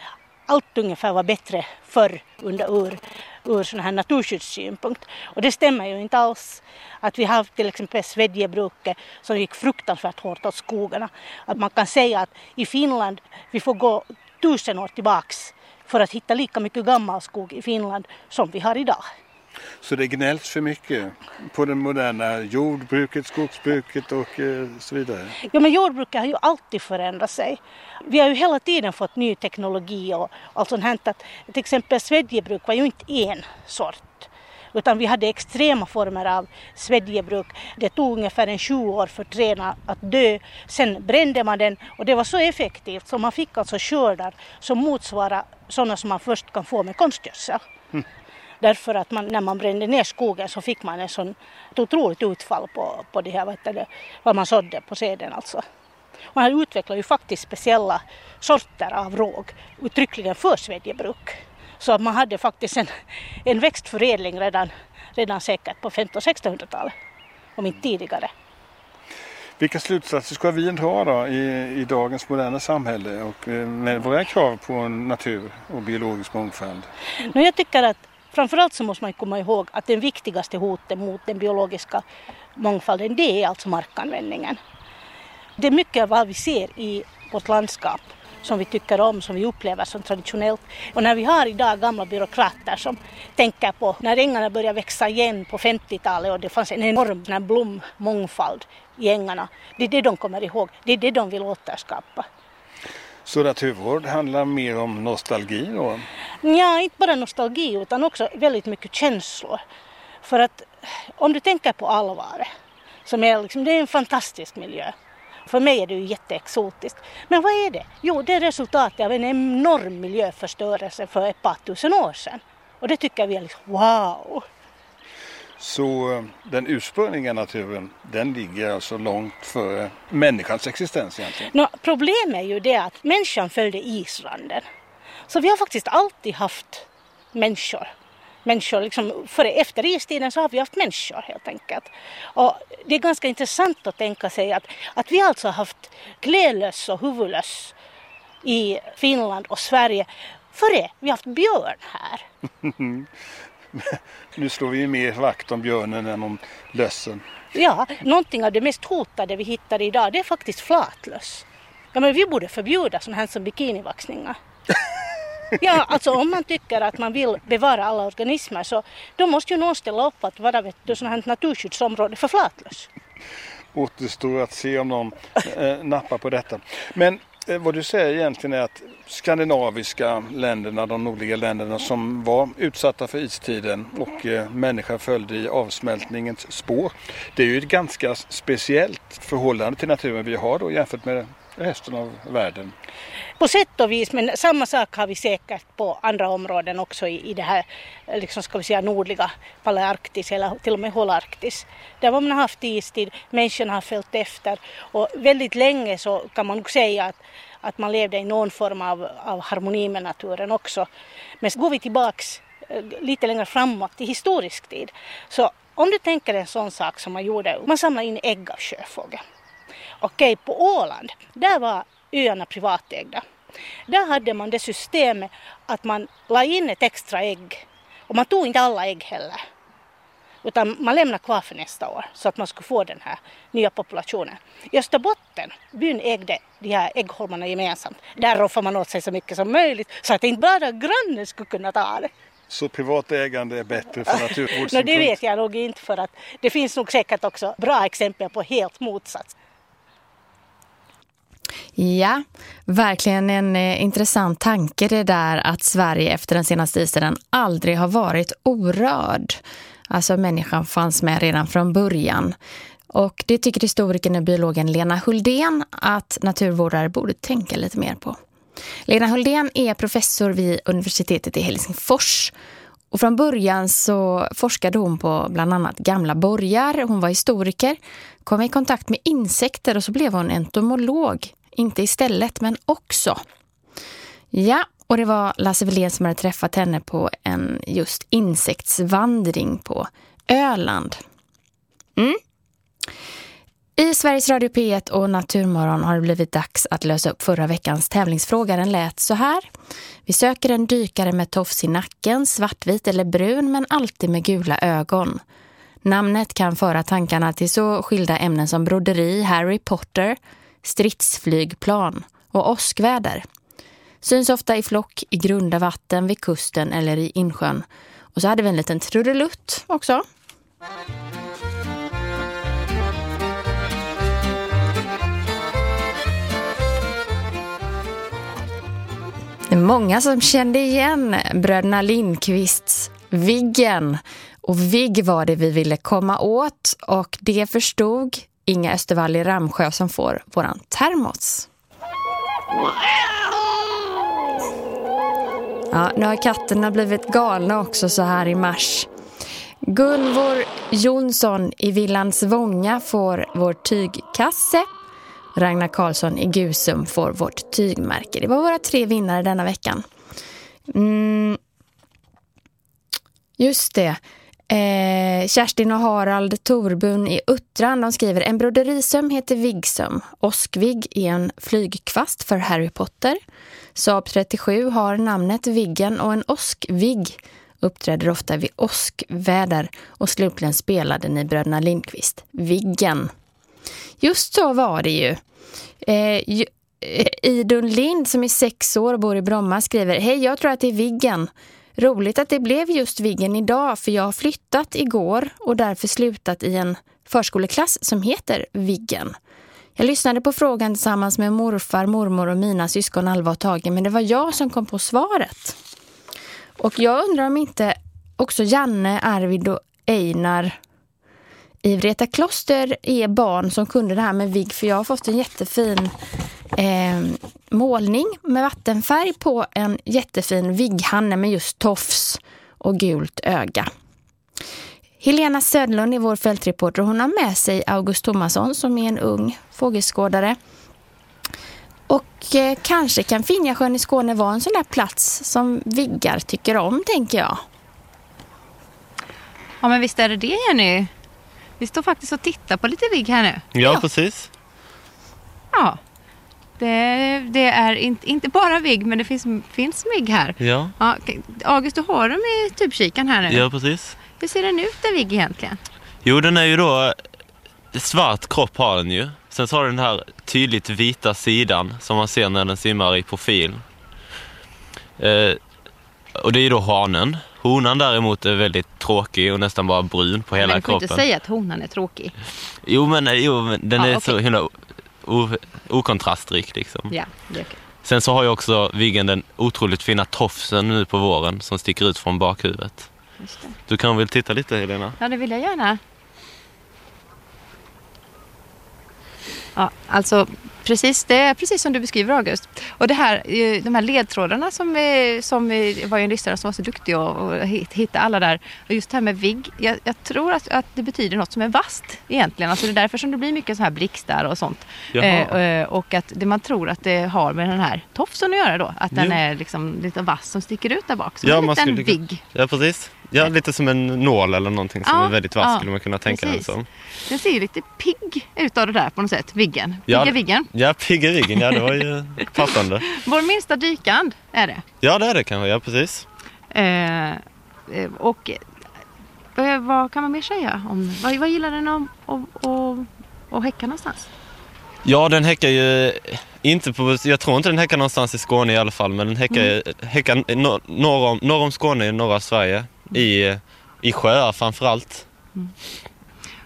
allt ungefär var bättre förr under ur, ur sån här naturskyddssynpunkt. Och det stämmer ju inte alls. Att vi har till exempel svedjebruket som gick fruktansvärt hårt åt skogarna. Att man kan säga att i Finland, vi får gå tusen år tillbaks för att hitta lika mycket gammal skog i Finland som vi har idag. Så det gnälls för mycket på det moderna jordbruket, skogsbruket och eh, så vidare? Ja, men jordbruket har ju alltid förändrat sig. Vi har ju hela tiden fått ny teknologi och allt sånt här. Att, till exempel svedjebruk var ju inte en sort. Utan vi hade extrema former av svedjebruk. Det tog ungefär en 20 år för träna att dö. Sen brände man den och det var så effektivt så man fick alltså skördar som motsvarar sådana som man först kan få med konstgödsel. Mm. Därför att man, när man brände ner skogen så fick man en sån, ett otroligt utfall på, på det här, vad, det, vad man sådde på seden alltså. Man utvecklade ju faktiskt speciella sorter av råg uttryckligen för svedjebruk. Så att man hade faktiskt en, en växtförädling redan, redan säkert på 1500 1600-talet, om inte tidigare. Vilka slutsatser ska vi dra då i, i dagens moderna samhälle och eh, med våra krav på natur och biologisk mångfald? No, jag tycker att framförallt så måste man komma ihåg att det viktigaste hotet mot den biologiska mångfalden det är alltså markanvändningen. Det är mycket av vad vi ser i vårt landskap som vi tycker om, som vi upplever som traditionellt. Och när vi har idag gamla byråkrater som tänker på när ängarna började växa igen på 50-talet och det fanns en enorm blommångfald i ängarna. Det är det de kommer ihåg, det är det de vill återskapa. Så naturvård handlar mer om nostalgi då? Ja, inte bara nostalgi utan också väldigt mycket känslor. För att om du tänker på Alvare, som är, liksom, det är en fantastisk miljö. För mig är det ju jätteexotiskt. Men vad är det? Jo, det är resultatet av en enorm miljöförstörelse för ett par tusen år sedan. Och det tycker vi är liksom wow! Så eh, den ursprungliga naturen, den ligger alltså långt före människans existens egentligen? No, problemet är ju det att människan följde isranden. Så vi har faktiskt alltid haft människor. Människor liksom, före, efter istiden så har vi haft människor helt enkelt. Och det är ganska intressant att tänka sig att, att vi alltså har haft klädlöss och huvudlöss i Finland och Sverige före vi har haft björn här. nu slår vi mer vakt om björnen än om lössen. Ja, någonting av det mest hotade vi hittar idag det är faktiskt flatlöss. Ja, men vi borde förbjuda sådana här som bikinivaxningar. Ja, alltså om man tycker att man vill bevara alla organismer så då måste ju någon ställa upp att vara vet du, sådant här naturskyddsområde för flatlöss. Återstår att se om någon eh, nappar på detta. Men vad du säger egentligen är att skandinaviska länderna, de nordliga länderna som var utsatta för istiden och eh, människan följde i avsmältningens spår. Det är ju ett ganska speciellt förhållande till naturen vi har då jämfört med resten av världen. På sätt och vis, men samma sak har vi säkert på andra områden också i, i det här liksom ska vi säga, nordliga Palearktis eller till och med Holarktis. Där man har haft istid, människorna har följt efter och väldigt länge så kan man nog säga att, att man levde i någon form av, av harmoni med naturen också. Men går vi tillbaks eh, lite längre framåt i historisk tid så om du tänker en sån sak som man gjorde, man samlade in ägg av sjöfågel. Okej, på Åland, där var öarna privatägda. Där hade man det systemet att man la in ett extra ägg och man tog inte alla ägg heller. Utan man lämnade kvar för nästa år så att man skulle få den här nya populationen. I Österbotten, byn ägde de här äggholmarna gemensamt. Där roffade man åt sig så mycket som möjligt så att inte bara grannen skulle kunna ta det. Så privat ägande är bättre för naturvårdssynpunkt? no, det vet jag nog inte för att det finns nog säkert också bra exempel på helt motsats. Ja, verkligen en eh, intressant tanke det där att Sverige efter den senaste istiden aldrig har varit orörd. Alltså människan fanns med redan från början. Och det tycker historikern och biologen Lena Huldén att naturvårdare borde tänka lite mer på. Lena Huldén är professor vid universitetet i Helsingfors och från början så forskade hon på bland annat gamla borgar. Hon var historiker, kom i kontakt med insekter och så blev hon entomolog. Inte istället, men också. Ja, och det var Lasse Wilén som hade träffat henne på en just insektsvandring på Öland. Mm. I Sveriges Radio P1 och Naturmorgon har det blivit dags att lösa upp förra veckans tävlingsfråga. Den lät så här. Vi söker en dykare med tofs i nacken, svartvit eller brun men alltid med gula ögon. Namnet kan föra tankarna till så skilda ämnen som broderi, Harry Potter, stridsflygplan och åskväder. Syns ofta i flock i grunda vatten, vid kusten eller i insjön. Och så hade vi en liten trudelutt också. Det är många som kände igen bröderna Lindqvists Viggen. Och Vigg var det vi ville komma åt och det förstod Inga Östervall i Ramsjö som får våran termos. Ja, nu har katterna blivit galna också så här i mars. Gunvor Jonsson i Villans Vånga får vår tygkasse. Ragnar Karlsson i Gusum får vårt tygmärke. Det var våra tre vinnare denna veckan. Mm. Just det. Eh, Kerstin och Harald Torbun i Uttran de skriver en broderisöm heter Viggsöm. Oskvigg är en flygkvast för Harry Potter. Saab 37 har namnet Viggen och en åskvigg uppträder ofta vid åskväder och slutligen spelade ni bröderna Lindqvist. Viggen. Just så var det ju. Eh, eh Idun Lind som är sex år och bor i Bromma skriver Hej, jag tror att det är Viggen. Roligt att det blev just Viggen idag för jag har flyttat igår och därför slutat i en förskoleklass som heter Viggen. Jag lyssnade på frågan tillsammans med morfar, mormor och mina syskon Alva och Tage men det var jag som kom på svaret. Och jag undrar om inte också Janne, Arvid och Einar i Vreta kloster är barn som kunde det här med vigg för jag har fått en jättefin eh, målning med vattenfärg på en jättefin vigghanne med just tofs och gult öga. Helena Södlund är vår fältreporter och hon har med sig August Thomasson som är en ung fågelskådare. Och eh, kanske kan Finjasjön i Skåne vara en sån där plats som viggar tycker om, tänker jag. Ja, men visst är det det, Jenny? Vi står faktiskt och tittar på lite vigg här nu. Ja, ja. precis. Ja, det, det, är inte, inte bara vigg, men det finns, finns vigg här. Ja. ja. August, du har dem i tubkikaren här nu. Ja, precis. Hur ser den ut, en vigg egentligen? Jo, den är ju då... Svart kropp har den ju. Sen så har den den här tydligt vita sidan som man ser när den simmar i profil. Eh, och det är ju då hanen. Honan däremot är väldigt tråkig och nästan bara brun på hela kroppen. Men du får inte säga att honan är tråkig. Jo, men, jo, men den ah, är okay. så himla okontrastrik liksom. Ja, det är okay. Sen så har ju också Viggen den otroligt fina tofsen nu på våren som sticker ut från bakhuvudet. Du kan väl titta lite Helena? Ja, det vill jag gärna. Ja, alltså Precis, det är precis som du beskriver August. Och det här, eh, de här ledtrådarna som, som var ju en lyssnare som var så duktig att hitta alla där. Och just det här med vigg, jag, jag, tror att, att det betyder något som är vast egentligen. Alltså det är därför som det blir mycket så här blixtar och sånt. Eh, eh, och att det man tror att det har med den här tofsen att göra då. Att den jo. är liksom lite vass som sticker ut där bak. Som ja, en liten vigg. Ja, precis. Ja, lite som en nål eller någonting som ja, är väldigt vass ja, skulle man kunna tänka precis. den som. Den ser ju lite pigg ut av det där på något sätt, viggen. Pigga ja, viggen. Ja, pigga viggen, ja det var ju passande. Vår minsta dykand är det. Ja, det är det kanske, ja precis. Eh, eh och eh, vad kan man mer säga om, vad, vad gillar den att och, och häcka någonstans? Ja, den häckar ju inte på, jag tror inte den häckar någonstans i Skåne i alla fall, men den häckar, mm. häckar norr, om, norr om Skåne i norra Sverige i, i sjöar framförallt. Mm.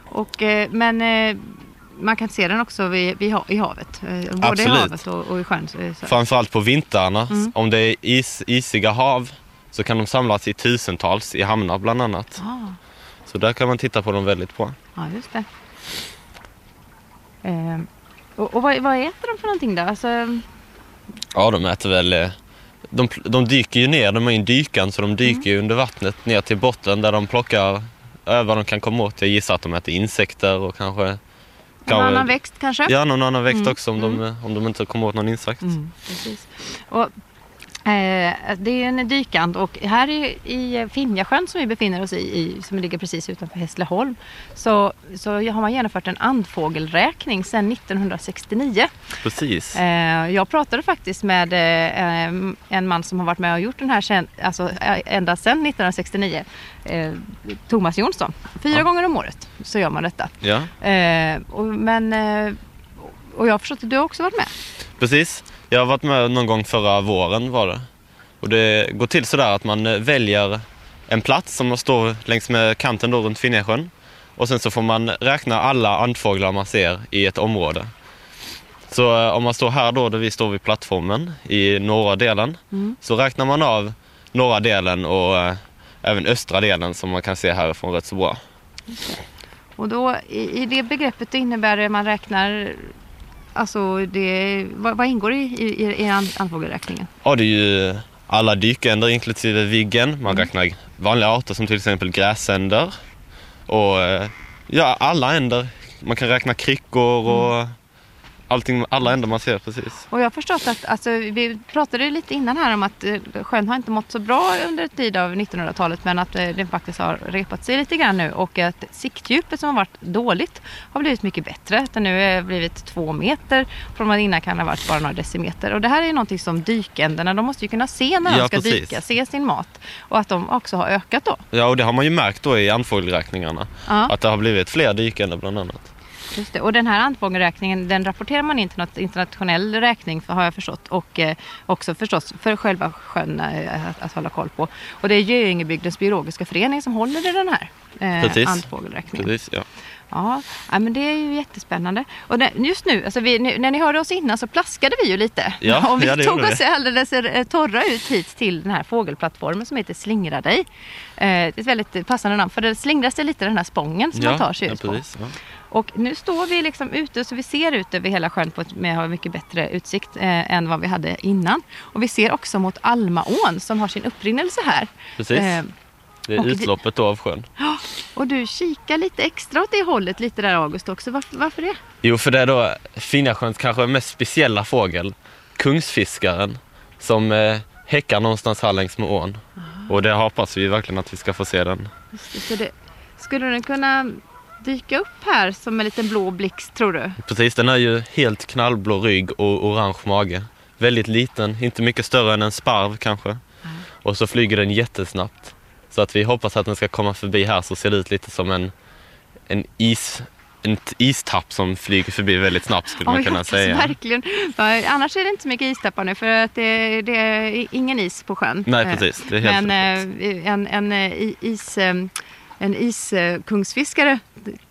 Och, eh, men eh, man kan se den också vid, vid, i havet. Eh, både Absolut. i havet och, och i sjön. Så. Framförallt på vintrarna. Mm. Om det är is, isiga hav så kan de samlas i tusentals i hamnar bland annat. Ah. Så där kan man titta på dem väldigt bra. Ja, just det. Eh, och, och vad, vad, äter de för någonting då? Alltså... Ja, de äter väl de, de dyker ju ner, de är en dykan så de dyker mm. under vattnet ner till botten där de plockar vad de kan komma åt. Jag gissar att de äter insekter och kanske... Någon kanske, annan växt kanske? Ja, någon annan växt mm. också om, mm. de, om de inte kommer åt någon insekt. Mm, precis. Och det är en dykand och här i, Finjasjön som vi befinner oss i, som ligger precis utanför Hässleholm, så, så har man genomfört en andfågelräkning sedan 1969. Precis. Eh, jag pratade faktiskt med eh, en man som har varit med och gjort den här sen, alltså, eh, ända sedan 1969. Eh, Thomas Jonsson. Fyra Ja. gånger om året så gör man detta. Ja, Eh, men, eh, och jag har förstått att du har också varit med. precis. Jag har varit med någon gång förra våren var det. Och det går till sådär att man eh, väljer en plats som står längs med kanten då runt Finjasjön. Och sen så får man räkna alla andfåglar man ser i ett område. Så eh, om man står här då, där vi står vid plattformen i norra delen, så räknar man av norra delen och eh, även östra delen som man kan se härifrån rätt så bra. Och då i, i det begreppet innebär det man räknar Alltså det, vad, vad ingår i, i, i an- andfågelräkningen? Ja, det är ju alla dykänder inklusive viggen. Man räknar vanliga arter som till exempel gräsänder. Och eh, ja, alla änder. Man kan räkna kryckor och allting, alla änder man ser precis. Och jag har förstått att, alltså, vi pratade lite innan här om att eh, sjön har inte mått så bra under tid av 1900-talet men att eh, den faktiskt har repat sig lite grann nu och att siktdjupet som har varit dåligt har blivit mycket bättre. Att det nu har blivit två meter från att innan kan ha varit bara några decimeter. Och det här är någonting som dykänderna, de måste ju kunna se när de Ja, ska precis. dyka, se sin mat och att de också har ökat då. Ja, och det har man ju märkt då i andfågelräkningarna. Ja. Att det har blivit fler dykänder bland annat. Just det. Och den här andfågelräkningen den rapporterar man in till något internationell räkning för, har jag förstått. Och eh, också förstås för själva sjön eh, att, att hålla koll på. Och det är Göingebygdens biologiska förening som håller i den här eh, Precis. Precis, ja. Ja, ja, men det är ju jättespännande. Och det, just nu, alltså vi, när ni hörde oss innan så plaskade vi ju lite. Ja, och vi ja, det tog oss vi. alldeles eh, torra ut hit till den här fågelplattformen som heter Slingra dig. Eh, det är ett väldigt passande namn för det slingrar sig lite den här spången som man tar sig ja, ut på. precis. Och nu står vi liksom ute så vi ser ut över hela sjön på ett, med har mycket bättre utsikt eh, än vad vi hade innan. Och vi ser också mot Almaån som har sin upprinnelse här. Precis. Eh, Det är utloppet då av sjön. och du kikar lite extra åt det hållet lite där August också. Varför, varför det? Jo, för det är då Finnasjöns kanske mest speciella fågel, kungsfiskaren, som eh, häckar någonstans här längs med ån. Och det hoppas vi verkligen att vi ska få se den. Just det, Så det, skulle den kunna dyka upp här som en liten blå blixt tror du? Precis, den är ju helt knallblå rygg och orange mage. Väldigt liten, inte mycket större än en sparv kanske. Och så flyger den jättesnabbt. Så att vi hoppas att den ska komma förbi här så ser det ut lite som en, en, is, en istapp som flyger förbi väldigt snabbt skulle Ja, man kunna hoppas säga. verkligen. Annars är det inte så mycket istappar nu för att det, det är ingen is på sjön. Nej, Eh, precis. Det är helt Men eh, en, en eh, is... En iskungsfiskare,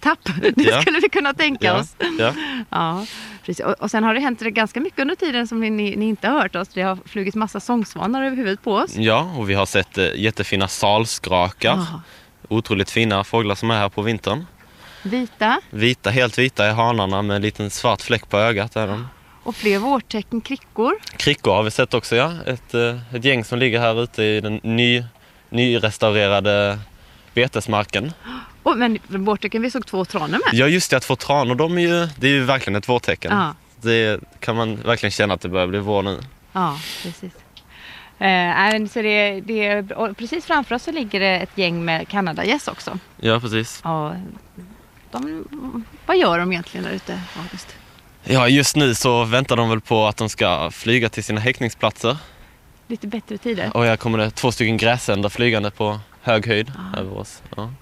tapp, det Ja. skulle vi kunna tänka Ja, oss. ja. Ja, precis. Och, och sen har det hänt ganska mycket under tiden som ni, ni inte har hört oss. Det har flugit massa sångsvanar över huvudet på oss. ja, och vi har sett eh, jättefina salskrakar. Ja. Otroligt fina fåglar som är här på vintern. Vita Vita, helt vita är hanarna med en liten svart fläck på ögat. Är de. och fler vårtecken krickor. Krickor har vi sett också, ja. Ett, eh, ett gäng som ligger här ute i den ny, nyrestaurerade betesmarken. Och, men vårtecken, vi såg två tranor med. Ja, just det, att få tranor, de är ju, det är ju verkligen ett vårtecken. Ja. Det kan man verkligen känna att det börjar bli vår nu. Ja, precis. Eh, så det, det, precis framför oss så ligger det ett gäng med kanadagäss också. Ja, precis. Och de, vad gör de egentligen där ute, August? Ja, just nu så väntar de väl på att de ska flyga till sina häckningsplatser. Lite bättre tider. Och här kommer det två stycken gräsänder flygande på hög höjd över oss. Ja,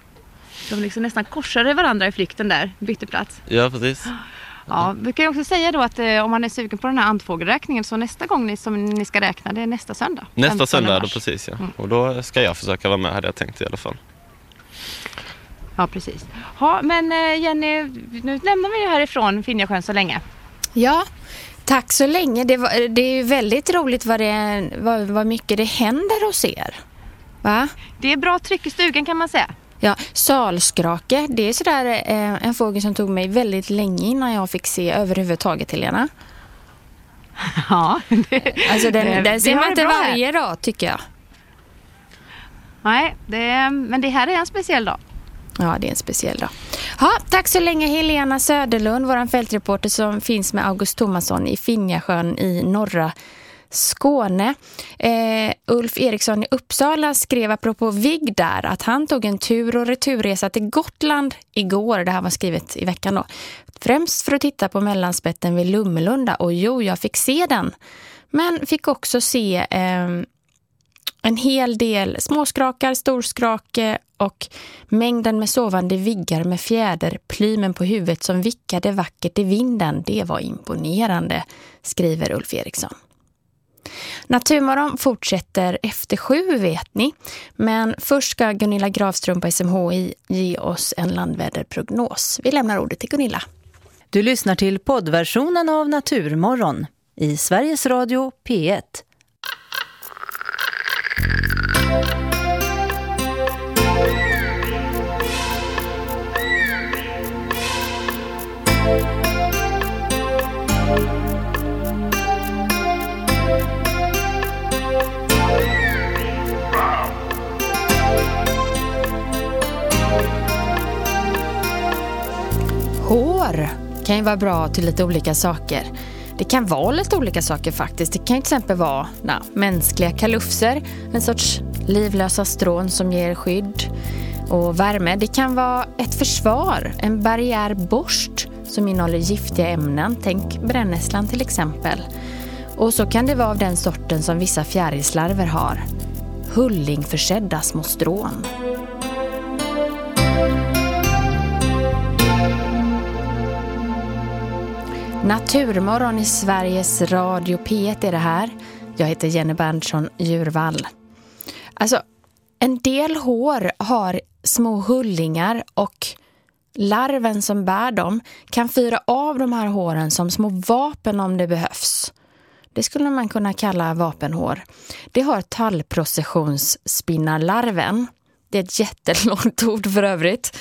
De liksom nästan korsade varandra i flykten där, bytte plats. ja precis. Ja, vi kan ju också säga då att eh, om man är sugen på den här andfågelräkningen så nästa gång ni, som ni ska räkna det är nästa söndag. Nästa 15 söndag är det precis, ja. Mm. Och då ska jag försöka vara med hade jag tänkt i alla fall. Ja, precis. Ja, men eh, Jenny, nu lämnar vi det härifrån Finjasjön så länge. Ja, tack så länge. Det, var, det är ju väldigt roligt vad, det, vad, vad mycket det händer hos er. Va? Det är bra tryck i stugan kan man säga. Ja, salskrake, det är sådär eh, en fågel som tog mig väldigt länge innan jag fick se överhuvudtaget, Helena. Ja, det, Alltså den, det- den ser man inte bra här. varje dag tycker jag. Nej, det, men det här är en speciell dag. Ja, det är en speciell dag. Ja, tack så länge Helena Söderlund, vår fältreporter som finns med August Thomasson i Finjasjön i norra Skåne. Eh, Ulf Eriksson i Uppsala skrev apropå Vigg där att han tog en tur- och returresa till Gotland igår. Det här var skrivet i veckan då. Främst för att titta på mellanspetten vid Lummelunda och jo, jag fick se den. Men fick också se eh, en hel del småskrakar, storskrake och mängden med sovande viggar med fjäderplymen på huvudet som vickade vackert i vinden. Det var imponerande, skriver Ulf Eriksson. Naturmorgon fortsätter efter sju vet ni, men först ska Gunilla Gravström på SMHI ge oss en landväderprognos. Vi lämnar ordet till Gunilla. Du lyssnar till poddversionen av Naturmorgon i Sveriges Radio P1. Kan ju vara bra till lite olika saker. Det kan vara lite olika saker faktiskt. Det kan till exempel vara na, mänskliga kalufser, en sorts livlösa strån som ger skydd och värme. Det kan vara ett försvar, en barriärborst som innehåller giftiga ämnen. Tänk brännässlan till exempel. Och så kan det vara av den sorten som vissa fjärilslarver har. Hullingförsedda små strån. Naturmorgon i Sveriges Radio P1 är det här. Jag heter Jenny Berntsson Djurvall. Alltså, en del hår har små hullingar och larven som bär dem kan fyra av de här håren som små vapen om det behövs. Det skulle man kunna kalla vapenhår. Det har tallprocessionsspinnarlarven. Det är ett jättelångt ord för övrigt.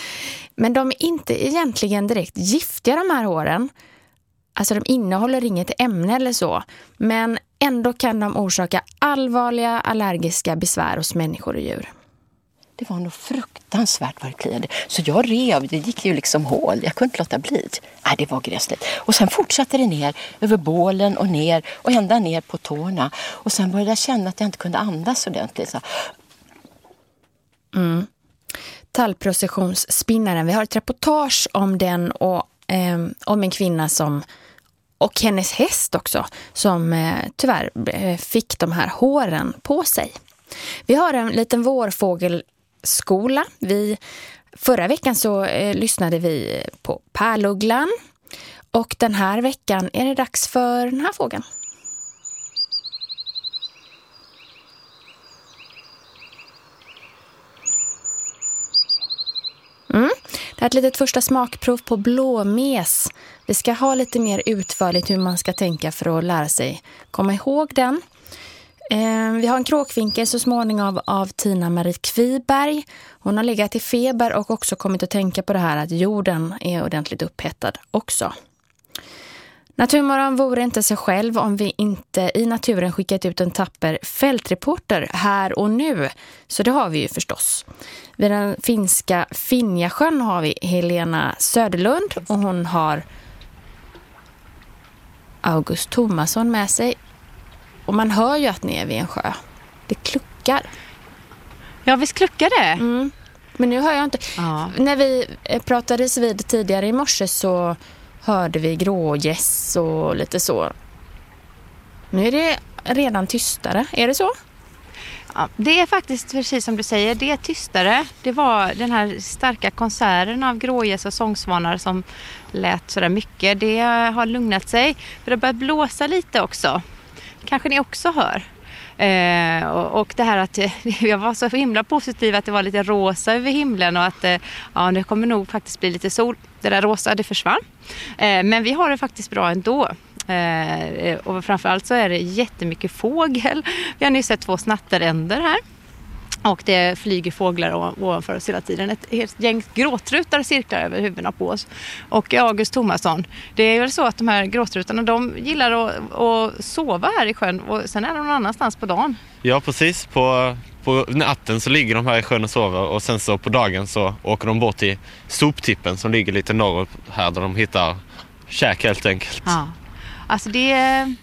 Men de är inte egentligen direkt giftiga de här håren. Alltså de innehåller inget ämne eller så. Men ändå kan de orsaka allvarliga allergiska besvär hos människor och djur. Det var nog fruktansvärt vad det kliade. Så jag rev, det gick ju liksom hål. Jag kunde inte låta bli. Nej, det var gräsligt. Och sen fortsatte det ner över bålen och ner och ända ner på tårna. Och sen började jag känna att jag inte kunde andas ordentligt. Så. Mm. Tallprocessionsspinnaren, vi har ett reportage om den och eh, om en kvinna som och hennes häst också som eh, tyvärr eh, fick de här håren på sig. Vi har en liten vårfågelskola. Vi, förra veckan så eh, lyssnade vi på pärlugglan och den här veckan är det dags för den här fågeln. Mm. Det här är ett litet första smakprov på blåmes. Vi ska ha lite mer utförligt hur man ska tänka för att lära sig komma ihåg den. Eh, vi har en kråkvinkel så småningom av Tina-Marie Kviberg. Hon har legat i feber och också kommit att tänka på det här att jorden är ordentligt upphettad också. Naturmorgon vore inte sig själv om vi inte i naturen skickat ut en tapper fältreporter här och nu. Så det har vi ju förstås. Vid den finska Finjasjön har vi Helena Söderlund och hon har August Tomasson med sig. Och man hör ju att ni är vid en sjö. Det kluckar. Ja, visst kluckar det? Mm. Men nu hör jag inte. Ja. När vi pratades vid tidigare i morse så hörde vi grågäss och lite så. Nu är det redan tystare. Är det så? Ja, det är faktiskt precis som du säger, det är tystare. Det var den här starka konserten av grågäss och sångsvanar som lät sådär mycket. Det har lugnat sig. För det har börjat blåsa lite också. kanske ni också hör. Eh, och, och, det här att jag var så himla positiv att det var lite rosa över himlen och att eh, ja, det kommer nog faktiskt bli lite sol. Det där rosa det försvann. Eh, men vi har det faktiskt bra ändå. Eh, och framförallt så är det jättemycket fågel. Vi har nyss sett två snatteränder här. Och det flyger fåglar ovanför oss hela tiden. Ett helt gäng gråtrutar cirklar över huvudena på oss. Och August Tomasson, det är väl så att de här gråtrutarna de gillar att, att sova här i sjön och sen är de någon annanstans på dagen. Ja precis, på, på natten så ligger de här i sjön och sover och sen så på dagen så åker de bort till soptippen som ligger lite norrut här där de hittar käk helt enkelt. Ja. Alltså det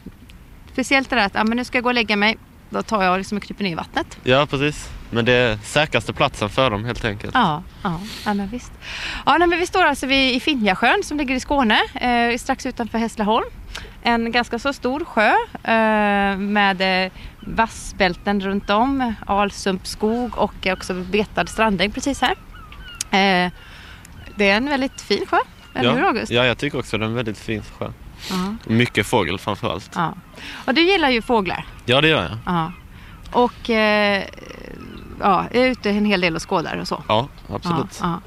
speciellt det där att ja, men nu ska jag gå och lägga mig. Då tar jag liksom och kryper ner i vattnet. Ja, precis. Men det är säkraste platsen för dem helt enkelt. Ja, ja, ja men visst. Ja, nej, men vi står alltså vid, i Finjasjön som ligger i Skåne, eh, strax utanför Hässleholm. En ganska så stor sjö eh, med eh, vassbälten runt om, alsumpskog och också betad strandäng precis här. Eh, det är en väldigt fin sjö, eller hur ja. August? ja, jag tycker också det är en väldigt fin sjö. Ja. Mycket fågel framförallt. Ja. Och du gillar ju fåglar. Ja, det gör jag. Ja. Och eh, ja, är ute en hel del och skådar och så. Ja, absolut. Ja, ja.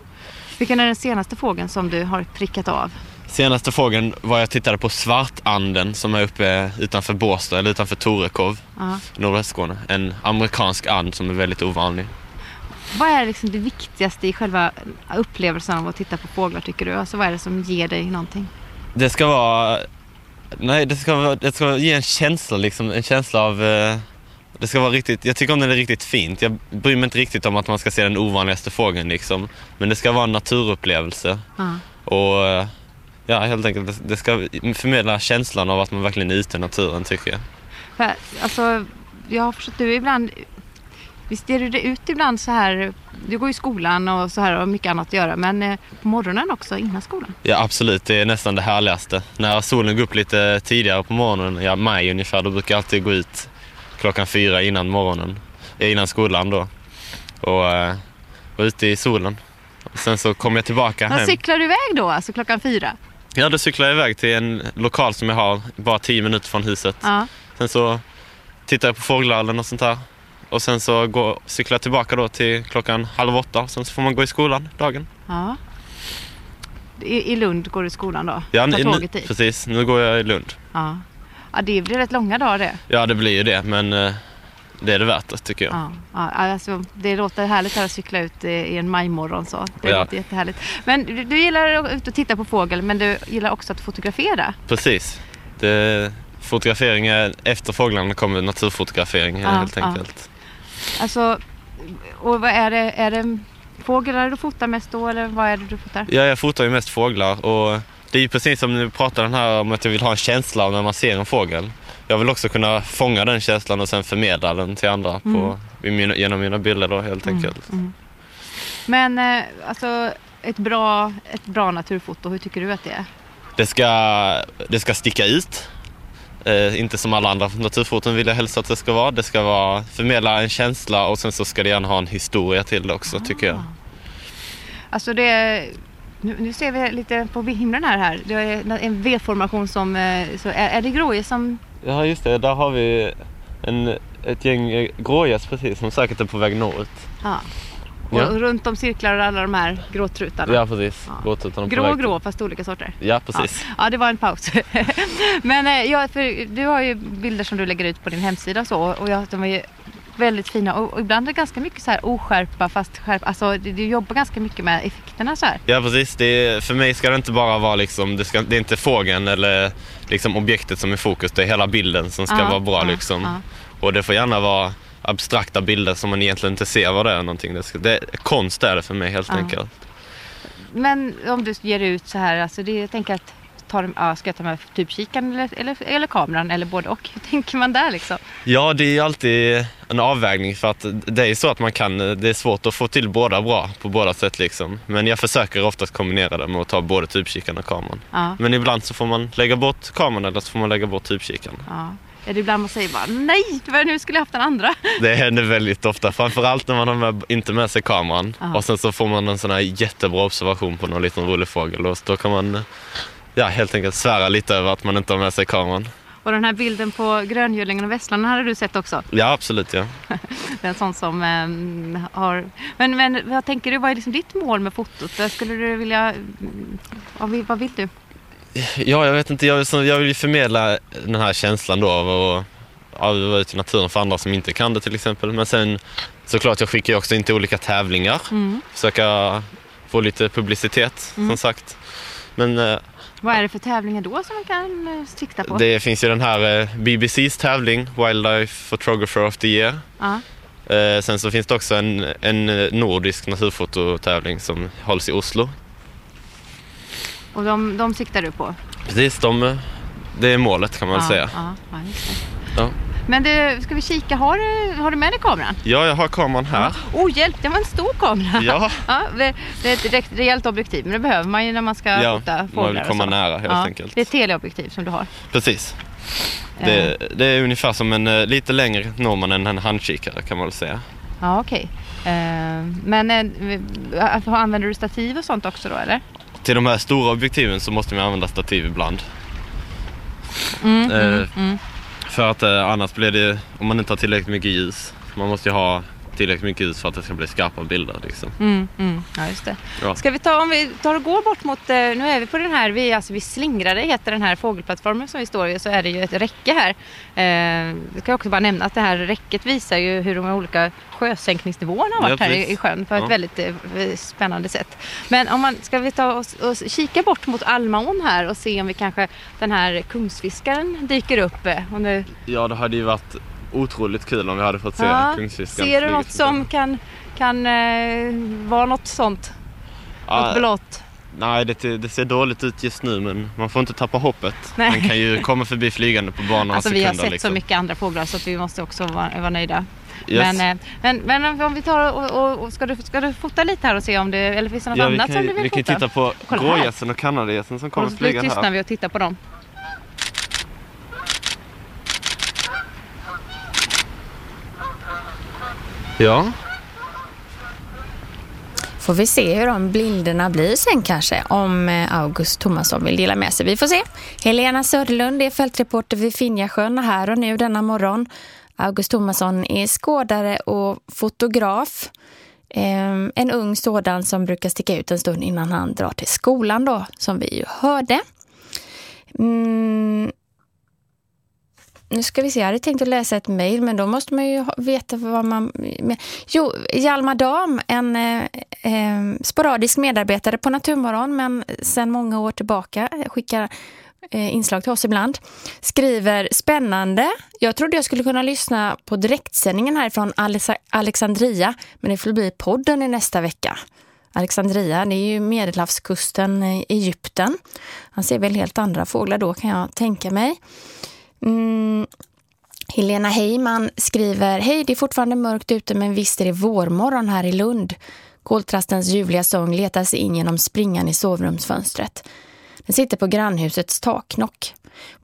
Vilken är den senaste fågeln som du har prickat av? Senaste fågeln var jag tittade på svartanden som är uppe utanför Båstad eller utanför Torekov, Ja. nordvästskåne. En amerikansk and som är väldigt ovanlig. Vad är liksom det viktigaste i själva upplevelsen av att titta på fåglar tycker du? Alltså vad är det som ger dig någonting? Det ska vara... Nej, det ska, det ska ge en känsla liksom. En känsla av... Eh, det ska vara riktigt... Jag tycker om det är riktigt fint. Jag bryr mig inte riktigt om att man ska se den ovanligaste fågeln liksom. Men det ska vara en naturupplevelse. Ja. Och ja, helt enkelt, det- det ska förmedla känslan av att man verkligen är ute i naturen tycker jag. För, alltså, jag har förstått du ibland... Visst ger du det ut ibland så här... Du går i skolan och så här och mycket annat att göra. Men eh, på morgonen också innan skolan. Ja, absolut. Det är nästan det härligaste. När solen går upp lite tidigare på morgonen, ja maj ungefär, då brukar jag alltid gå ut klockan fyra innan morgonen, innan skolan då. Och eh, vara ute i solen. Och sen så kommer jag tillbaka Men hem. cyklar du iväg då, alltså klockan fyra? Ja, då cyklar jag iväg till en lokal som jag har bara tio minuter från huset. Ja. Sen så tittar jag på fåglar eller något sånt där. Och sen så går, cyklar jag tillbaka då till klockan halv åtta. Sen så får man gå i skolan dagen. ja. I, I Lund går du i skolan då? Ja, nu, tåget dit? precis. Nu går jag i Lund. Ja. Ja, det blir rätt långa dagar det. Ja, det blir ju det, men eh, det är det värt det tycker jag. Ja, ja, alltså, det låter härligt här att cykla ut i i en majmorgon så. Det Ja. låter jättehärligt. Men du, du gillar att ut och titta på fågel men du gillar också att fotografera. Precis. Det, fotografering är, efter fåglarna kommer naturfotografering Ja, helt ja. enkelt. Alltså, och vad är det, är det fåglar du fotar mest då eller vad är det du fotar? Ja, jag fotar ju mest fåglar och det är ju precis som ni pratade här om att jag vill ha en känsla av när man ser en fågel. Jag vill också kunna fånga den känslan och sen förmedla den till andra på, mina, genom mina bilder då helt enkelt. Men eh, alltså ett bra, ett bra naturfoto, hur tycker du att det är? Det ska, det ska sticka ut. Eh, inte som alla andra naturfoton vill jag helst att det ska vara. Det ska vara, förmedla en känsla och sen så ska det gärna ha en historia till det också tycker jag. Alltså det nu, nu ser vi lite på himlen här. här. Det är en V-formation som... eh, Så är, är det grågäss som... Ja just det, där har vi en, ett gäng eh, grågäss precis som säkert är på väg norrut. Ja. Och Ja. runt om cirklar alla de här gråtrutarna. Ja precis, Ja. Grå och grå fast olika sorter. Ja precis. Ja, ja det var en paus. Men eh, ja, för du har ju bilder som du lägger ut på din hemsida och så och ja, de är ju väldigt fina och, och ibland är det ganska mycket så här oskärpa fast skärpa. Alltså du, jobbar ganska mycket med effekterna så här. Ja precis, det är, för mig ska det inte bara vara liksom, det, ska, det är inte fågeln eller liksom objektet som är fokus, det är hela bilden som ska Ja, vara bra ja, liksom. ja. Och det får gärna vara abstrakta bilder som man egentligen inte ser vad det är någonting. Det ska, det, konst är det för mig helt enkelt. Men om du ger ut så här, alltså det, jag tänker att ja, ska jag ta med typkikaren eller, eller, eller kameran eller både och? Hur tänker man där liksom? Ja, det är alltid en avvägning för att det är så att man kan, det är svårt att få till båda bra på båda sätt liksom. Men jag försöker oftast kombinera det med att ta både typkikaren och kameran. Ja, Men ibland så får man lägga bort kameran eller så får man lägga bort typkikaren. ja. Är det ibland man säger bara nej, nu skulle jag haft den andra? Det händer väldigt ofta, framförallt när man har med, inte med sig kameran. Ja. Och sen så får man en sån här jättebra observation på någon liten rolig fågel och då kan man ja, helt enkelt svära lite över att man inte har med sig kameran. Och den här bilden på gröngölingen och vesslan hade du sett också? Ja, absolut ja. Det är en sån som ehm, har... Men, men vad tänker du, vad är liksom ditt mål med fotot? Skulle du vilja... mm, Vad vill, vad vill du? Ja, jag vet inte, jag vill, jag vill förmedla den här känslan då av att av att vara ute i naturen för andra som inte kan det till exempel. Men sen såklart, jag skickar också in till olika tävlingar. Mm. Försöka få lite publicitet som sagt. Men eh, Vad är det för tävlingar då som man kan eh, sikta på? Det finns ju den här eh, BBCs tävling, Wildlife Photographer of the Year. Ja. Eh, Sen så finns det också en, en nordisk naturfototävling som hålls i Oslo. Och de, de siktar du på? Precis, de, det är målet kan man ja, säga. Ja. Ja. Men det, ska vi kika, har du, har du med dig kameran? Ja, jag har kameran här. Oh hjälp, det var en stor kamera. Ja. ja det, det är ett rejält objektiv, men det behöver man ju när man ska ja, fota fåglar. man vill komma nära helt ja, enkelt. Det är ett teleobjektiv som du har. Precis. Det, det, är ungefär som en, eh, lite längre når man än en handkikare kan man väl säga. Ja, okej. Okay. Men använder du stativ och sånt också då eller? Till de här stora objektiven så måste man använda stativ ibland. Mm, mm, mm. För att eh, annars blir det, om man inte har tillräckligt mycket ljus, man måste ju ha tillräckligt mycket ljus för att det ska bli skarpa bilder. Liksom. Mm, mm. Ja, just det. Ja. Ska vi ta, om vi tar och går bort mot, eh, nu är vi på den här, vi, alltså vi slingrade heter den här fågelplattformen som vi står i, så är det ju ett räcke här. Eh, jag ska också bara nämna att det här räcket visar ju hur de olika sjösänkningsnivåerna har varit ja, här i, i sjön på ett ja. väldigt eh, spännande sätt. Men om man, ska vi ta och, och kika bort mot Almaån här och se om vi kanske den här kungsfiskaren dyker upp? Eh, om det... Ja, det hade ju varit otroligt kul om vi hade fått se ja. kungsfiskaren. Ser du något som kan, kan eh, vara något sånt? Ja, något blått? Nej, det, det, ser dåligt ut just nu men man får inte tappa hoppet. Nej. Man kan ju komma förbi flygande på bara några alltså, sekunder. Vi har sett liksom. så mycket andra fåglar så vi måste också vara, vara nöjda. Yes. Men, eh, men, men, om vi tar och, och, och, ska, du, ska du fota lite här och se om det eller finns det något ja, annat kan, som du vill vi fota? Vi kan titta på grågässen och kanadagässen som kommer flyga här. Och så tystnar vi och tittar på dem. Ja. Får vi se hur de bilderna blir sen kanske om eh, August Thomasson vill dela med sig. Vi får se. Helena Söderlund är fältreporter vid Finjasjön här och nu denna morgon. August Thomasson är skådare och fotograf. Ehm, en ung sådan som brukar sticka ut en stund innan han drar till skolan då, som vi ju hörde. Mm, nu ska vi se, jag hade tänkt att läsa ett mejl men då måste man ju veta vad man... Jo, Hjalmar Dam, en eh, eh, sporadisk medarbetare på Naturmorgon men sedan många år tillbaka skickar eh, inslag till oss ibland, skriver spännande. Jag trodde jag skulle kunna lyssna på direktsändningen härifrån Alexandria men det får bli podden i nästa vecka. Alexandria, det är ju medelhavskusten i Egypten. Han ser väl helt andra fåglar då kan jag tänka mig. Mm. Helena Heyman skriver Hej, det är fortfarande mörkt ute men visst är det vårmorgon här i Lund. Koltrastens ljuvliga sång letar sig in genom springan i sovrumsfönstret. Den sitter på grannhusets taknock.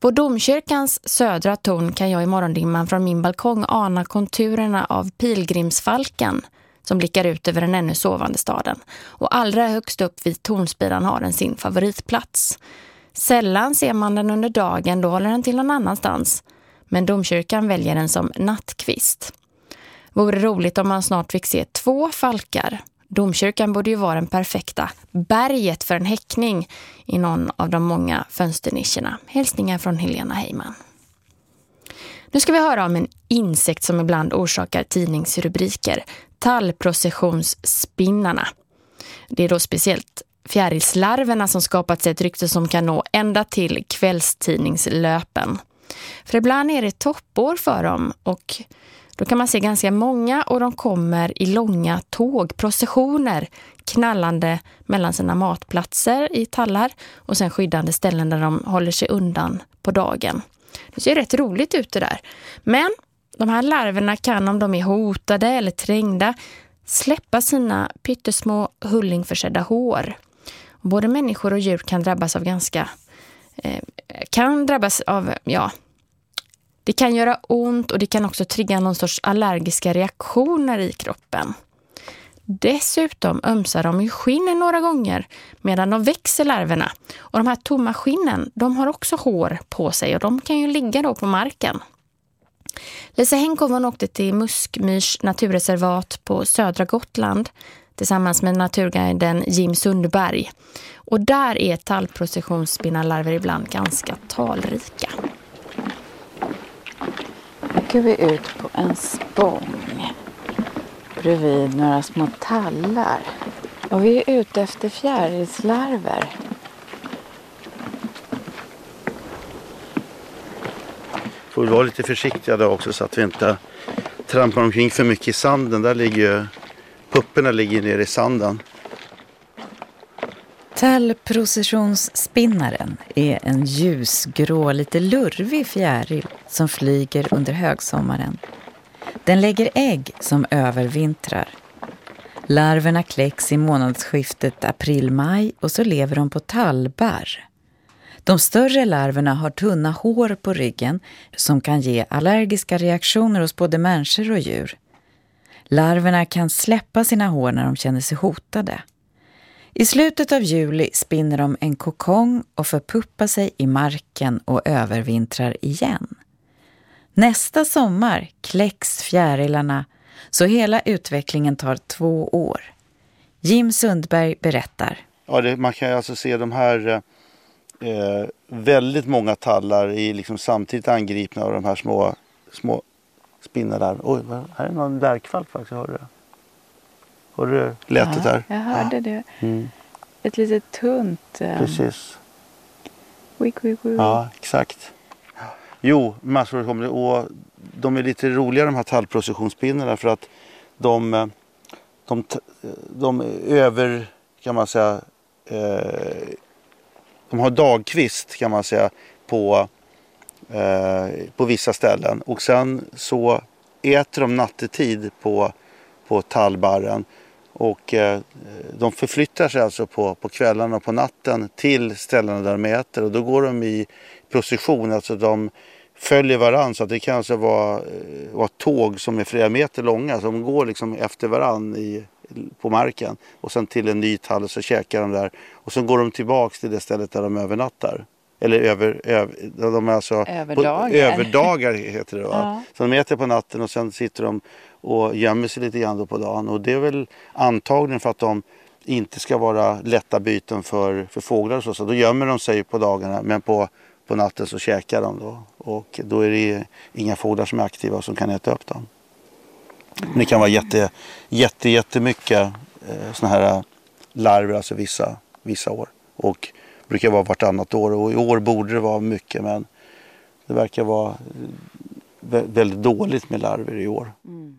På domkyrkans södra torn kan jag i morgondimman från min balkong ana konturerna av pilgrimsfalken som blickar ut över den ännu sovande staden. Och allra högst upp vid tornspiran har den sin favoritplats. Sällan ser man den under dagen, då håller den till någon annanstans. Men domkyrkan väljer den som nattkvist. Vore roligt om man snart fick se två falkar. Domkyrkan borde ju vara den perfekta berget för en häckning i någon av de många fönsternischerna. Hälsningar från Helena Heyman. Nu ska vi höra om en insekt som ibland orsakar tidningsrubriker. Tallprocessionsspinnarna. Det är då speciellt fjärilslarverna som skapat sig ett rykte som kan nå ända till kvällstidningslöpen. För ibland är det toppår för dem och då kan man se ganska många och de kommer i långa tågprocessioner knallande mellan sina matplatser i tallar och sen skyddande ställen där de håller sig undan på dagen. Det ser rätt roligt ut det där. Men de här larverna kan om de är hotade eller trängda släppa sina pyttesmå hullingförsedda hår. Både människor och djur kan drabbas av ganska... Eh, kan drabbas av, ja... Det kan göra ont och det kan också trigga någon sorts allergiska reaktioner i kroppen. Dessutom ömsar de ju skinnen några gånger medan de växer larverna. Och de här tomma skinnen, de har också hår på sig och de kan ju ligga då på marken. Lisa Henkov åkte till Muskmyrs naturreservat på södra Gotland tillsammans med naturguiden Jim Sundberg. Och där är tallprocessionsspinnarlarver ibland ganska talrika. Nu går vi ut på en spång bredvid några små tallar. Och vi är ute efter fjärilslarver. Får vi vara lite försiktiga då också så att vi inte trampar omkring för mycket i sanden. Där ligger ju Pupporna ligger nere i sanden. Tallprocessionsspinnaren är en ljusgrå, lite lurvig fjäril som flyger under högsommaren. Den lägger ägg som övervintrar. Larverna kläcks i månadsskiftet april-maj och så lever de på tallbarr. De större larverna har tunna hår på ryggen som kan ge allergiska reaktioner hos både människor och djur. Larverna kan släppa sina hår när de känner sig hotade. I slutet av juli spinner de en kokong och förpuppar sig i marken och övervintrar igen. Nästa sommar kläcks fjärilarna så hela utvecklingen tar två år. Jim Sundberg berättar. Ja, det, man kan alltså se de här eh, väldigt många tallar i liksom samtidigt angripna av de här små, små spinnelarv. Oj, här är någon lärkvalp faktiskt, hör du Hör du lätet där? jag hörde det. Mm. Ett litet tunt... Um... Precis. Wick, wick, wick. Ja, exakt. Jo, massor kommer och de är lite roliga de här tallprocessionsspinnarna för att de, eh, de, de, över, kan man säga, eh, de har dagkvist kan man säga på, eh, på vissa ställen. Och sen så äter de nattetid på, på tallbarren. Och eh, de förflyttar sig alltså på, på kvällarna och på natten till ställena där de äter. Och då går de i procession, alltså de följer varandra så att det kan alltså vara, eh, vara tåg som är flera meter långa. Så de går liksom efter varandra i, på marken. Och sen till en ny tall så käkar de där. Och sen går de tillbaks till det stället där de övernattar. Eller över, över, de är alltså överdagar. På, överdagar heter det va. Ja. Så de äter på natten och sen sitter de och gömmer sig lite grann på dagen och det är väl antagligen för att de inte ska vara lätta byten för, för fåglar och så. Så då gömmer de sig på dagarna men på på natten så käkar de då. Och då är det inga fåglar som är aktiva som kan äta upp dem. Men det kan vara jätte, jätte, jättemycket eh, sådana här larver, alltså vissa, vissa år. Och brukar vara vartannat år och i år borde det vara mycket men det verkar vara eh, väldigt dåligt med larver i år. Mm.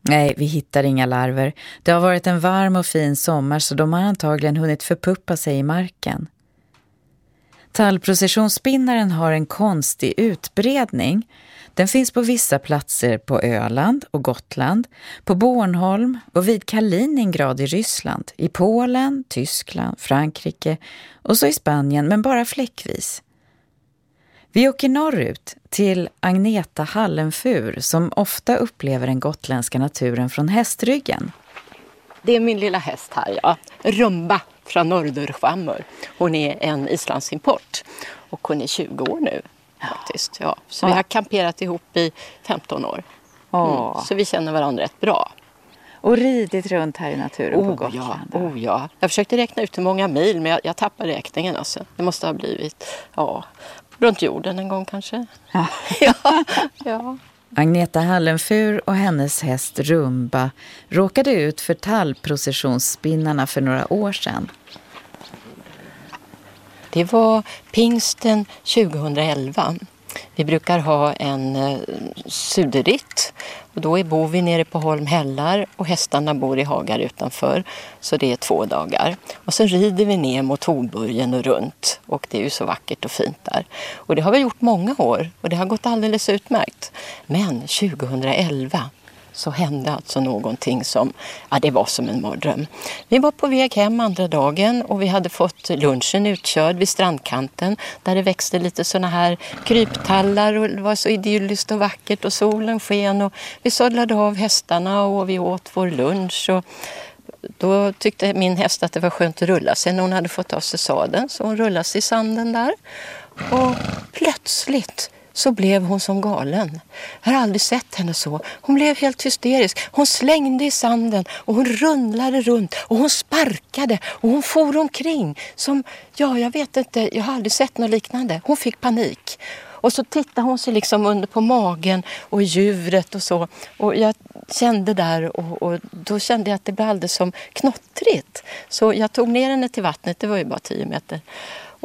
Nej, vi hittar inga larver. Det har varit en varm och fin sommar så de har antagligen hunnit förpuppa sig i marken. Tallprocessionsspinnaren har en konstig utbredning. Den finns på vissa platser på Öland och Gotland, på Bornholm och vid Kaliningrad i Ryssland, i Polen, Tyskland, Frankrike och så i Spanien, men bara fläckvis. Vi åker norrut till Agneta Hallenfur som ofta upplever den gotländska naturen från hästryggen. Det är min lilla häst här, ja. Rumba från Norderschwammer. Hon är en islandsimport och hon är 20 år nu faktiskt. Ja. Så ja. vi har kamperat ihop i 15 år. Mm. Så vi känner varandra rätt bra. Och ridit runt här i naturen oh, på Gotland? Ja, oh ja. Jag försökte räkna ut hur många mil men jag, jag tappade räkningen. Alltså. Det måste ha blivit ja, runt jorden en gång kanske. Ja. ja, ja. Agneta Hallenfur och hennes häst Rumba råkade ut för tallprocessionsspinnarna för några år sedan. Det var pingsten 2011. Vi brukar ha en eh, och då bor vi nere på Holm hällar och hästarna bor i hagar utanför. Så det är två dagar. Och sen rider vi ner mot Hornburgen och runt och det är ju så vackert och fint där. Och det har vi gjort många år och det har gått alldeles utmärkt. Men 2011 så hände alltså någonting som, ja det var som en mardröm. Vi var på väg hem andra dagen och vi hade fått lunchen utkörd vid strandkanten där det växte lite sådana här kryptallar och det var så idylliskt och vackert och solen sken och vi sadlade av hästarna och vi åt vår lunch och då tyckte min häst att det var skönt att rulla sig när hon hade fått av sig sadeln så hon rullade sig i sanden där. Och plötsligt så blev hon som galen. Jag har aldrig sett henne så. Hon blev helt hysterisk. Hon slängde i sanden och hon rundlade runt och hon sparkade och hon for omkring som, ja jag vet inte, jag har aldrig sett något liknande. Hon fick panik. Och så tittade hon sig liksom under på magen och djuret och så. Och jag kände där och, och, då kände jag att det blev alldeles som knottrigt. Så jag tog ner henne till vattnet, det var ju bara tio meter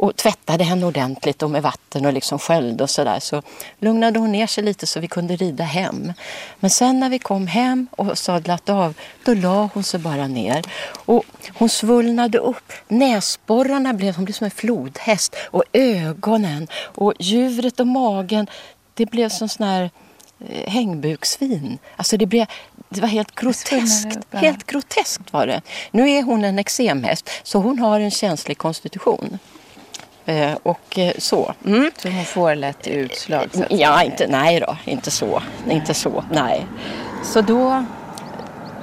och tvättade henne ordentligt och med vatten och liksom sköljde och sådär. Så lugnade hon ner sig lite så vi kunde rida hem. Men sen när vi kom hem och sadlat av, då la hon sig bara ner. Och hon svullnade upp. Näsborrarna blev, hon blev som en flodhäst. Och ögonen och djuret och magen, det blev som sån här eh, hängbuksvin. Alltså det, blev, det var helt groteskt. Helt groteskt var det. Nu är hon en eksemhäst så hon har en känslig konstitution. Eh, och eh, så. Mm. Så hon får lätt utslag? Så ja, inte, nej då, inte så. Inte så, nej. Så då,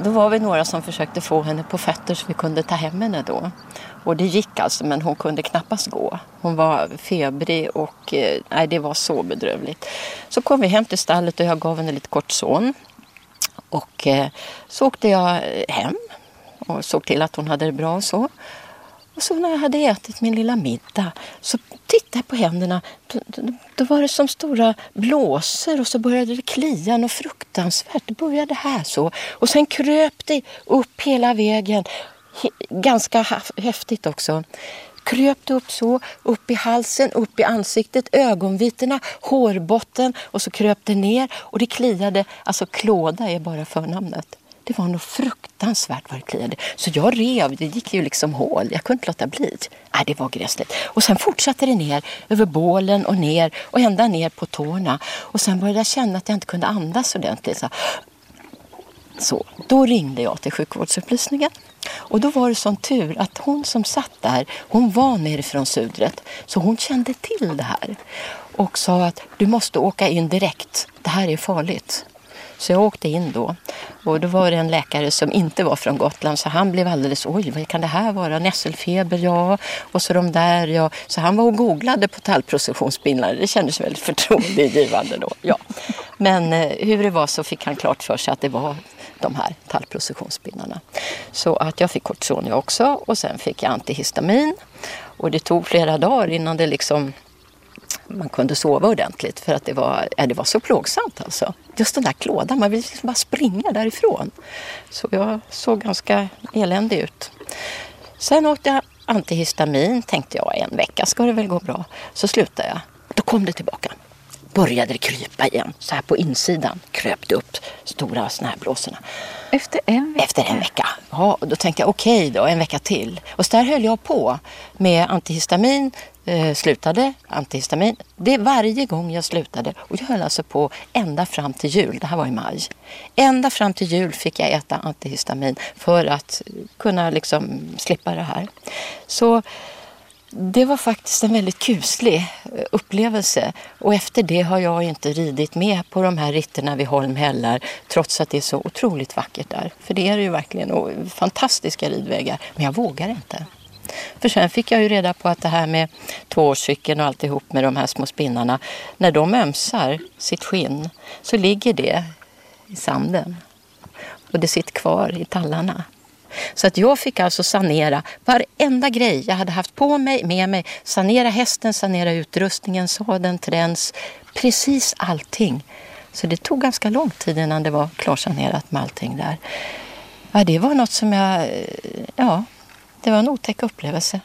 då var vi några som försökte få henne på fötter så vi kunde ta hem henne då. Och det gick alltså, men hon kunde knappast gå. Hon var febrig och eh, nej, det var så bedrövligt. Så kom vi hem till stallet och jag gav henne lite kortson. Och så åkte jag hem och såg till att hon hade det bra och så. Och så när jag hade ätit min lilla middag så tittade jag på händerna. Då, då, då var det som stora blåsor och så började det klia något fruktansvärt. Det började här så. Och sen kröp det upp hela vägen. He- Ganska häftigt också. Kröp det upp så, upp i halsen, upp i ansiktet, ögonvitorna, hårbotten och så kröp det ner och det kliade. Alltså klåda är bara förnamnet. Det var nog fruktansvärt vad det kliade. Så jag rev, det gick ju liksom hål. Jag kunde inte låta bli. Nej, det var gräsligt. Och sen fortsatte det ner över bålen och ner och ända ner på tårna. Och sen började jag känna att jag inte kunde andas ordentligt. Så, så då ringde jag till sjukvårdsupplysningen. Och då var det sån tur att hon som satt där, hon var nerifrån Sudret. Så hon kände till det här. Och sa att du måste åka in direkt. Det här är farligt. Så jag åkte in då. Och då var det en läkare som inte var från Gotland så han blev alldeles, oj vad kan det här vara? Nässelfeber, ja. Och så de där, ja. Så han var och googlade på tallprocessionsspindlar. Det kändes väldigt förtroendeingivande då. Ja. Men eh, hur det var så fick han klart för sig att det var de här tallprocessionsbindlarna. Så att jag fick kortison jag också och sen fick jag antihistamin. Och det tog flera dagar innan det liksom man kunde sova ordentligt för att det var, ja, det var så plågsamt alltså. Just den där klådan, man ville liksom bara springa därifrån. Så jag såg ganska eländig ut. Sen åt jag antihistamin, tänkte jag en vecka ska det väl gå bra. Så slutade jag. Då kom det tillbaka. Började det krypa igen, så här på insidan kröp det upp stora snärblåsorna. Efter en vecka? Efter en vecka. Ja, och då tänkte jag okej då, en vecka till. Och så där höll jag på med antihistamin, eh, slutade antihistamin. Det är varje gång jag slutade. Och jag höll alltså på ända fram till jul, det här var i maj. Ända fram till jul fick jag äta antihistamin för att kunna liksom slippa det här. Så det var faktiskt en väldigt kuslig eh, upplevelse och efter det har jag inte ridit med på de här ritterna vid Holmhällar trots att det är så otroligt vackert där. För det är det ju verkligen och fantastiska ridvägar, men jag vågar inte. För sen fick jag ju reda på att det här med tvåårscykeln och alltihop med de här små spinnarna, när de ömsar sitt skinn så ligger det i sanden och det sitter kvar i tallarna. Så att jag fick alltså sanera varenda grej jag hade haft på mig, med mig. Sanera hästen, sanera utrustningen, sadeln, träns, precis allting. Så det tog ganska lång tid innan det var klarsanerat med allting där. Ja, det var något som jag, eh, ja, det var en otäck upplevelse.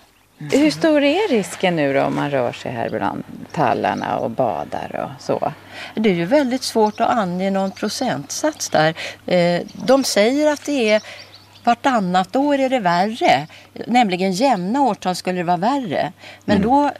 Hur stor är risken nu då om man rör sig här bland tallarna och badar och så? Det är ju väldigt svårt att ange någon procentsats där. Eh, De säger att det är vartannat år är det värre. Nämligen jämna årtal skulle det vara värre. Men då,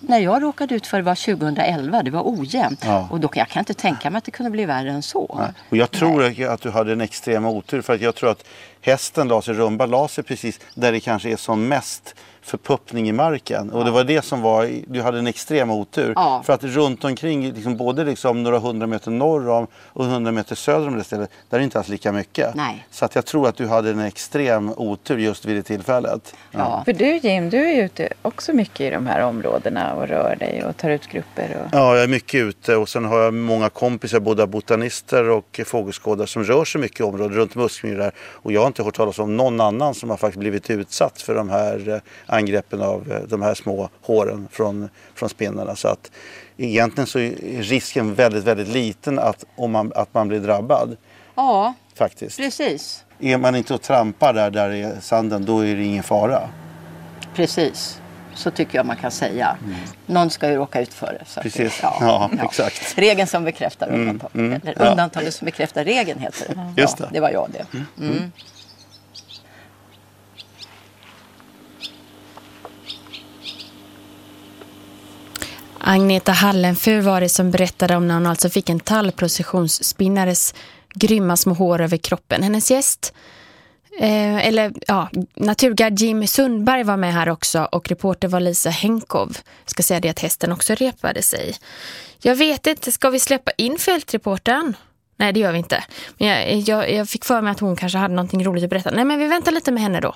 när jag råkade ut för det var 2011, det var ojämnt. Ja. Och då, jag kan inte tänka mig att det kunde bli värre än så. Nej. Och jag tror att du hade en extrem otur för att jag tror att hästen la sig, rumba la sig precis där det kanske är som mest förpuppning i marken. Och det var det som var, du hade en extrem otur. Ja. För att runt omkring, liksom, både liksom några hundra meter norr om och hundra meter söder om det stället, där är det inte alls lika mycket. Nej. Så att jag tror att du hade en extrem otur just vid det tillfället. Ja. För du Jim, du är ute också mycket i de här områdena och rör dig och tar ut grupper. Och... Ja, jag är mycket ute och sen har jag många kompisar, både botanister och fågelskådare som rör sig mycket i området runt Muskmyr Och jag har inte hört talas om någon annan som har faktiskt blivit utsatt för de här eh, angreppen av eh, de här små håren från, från spinnarna. Så att egentligen så är risken väldigt, väldigt liten att, om man, att man blir drabbad ja, faktiskt. precis. Är man inte och trampar där, där i sanden, då är det ingen fara. Precis. så tycker jag man kan säga. Mm. Någon ska ju råka ut för det. Så Precis, ja, ja, ja, exakt. Regeln som bekräftar undantaget. Mm, mm, eller undantaget som bekräftar regeln heter det. Just det. det var jag det. Mm, Agneta Hallenfur var det som berättade om när hon alltså fick en tallprocessionsspinnares grymma små hår över kroppen. Hennes gäst, eh, eller ja, naturguide Jim Sundberg var med här också och reporter var Lisa Henkov. ska säga det att hästen också repade sig. Jag vet inte, ska vi släppa in fältreportern? Nej, det gör vi inte. Men jag, jag, jag, fick för mig att hon kanske hade någonting roligt att berätta. Nej, men vi väntar lite med henne då.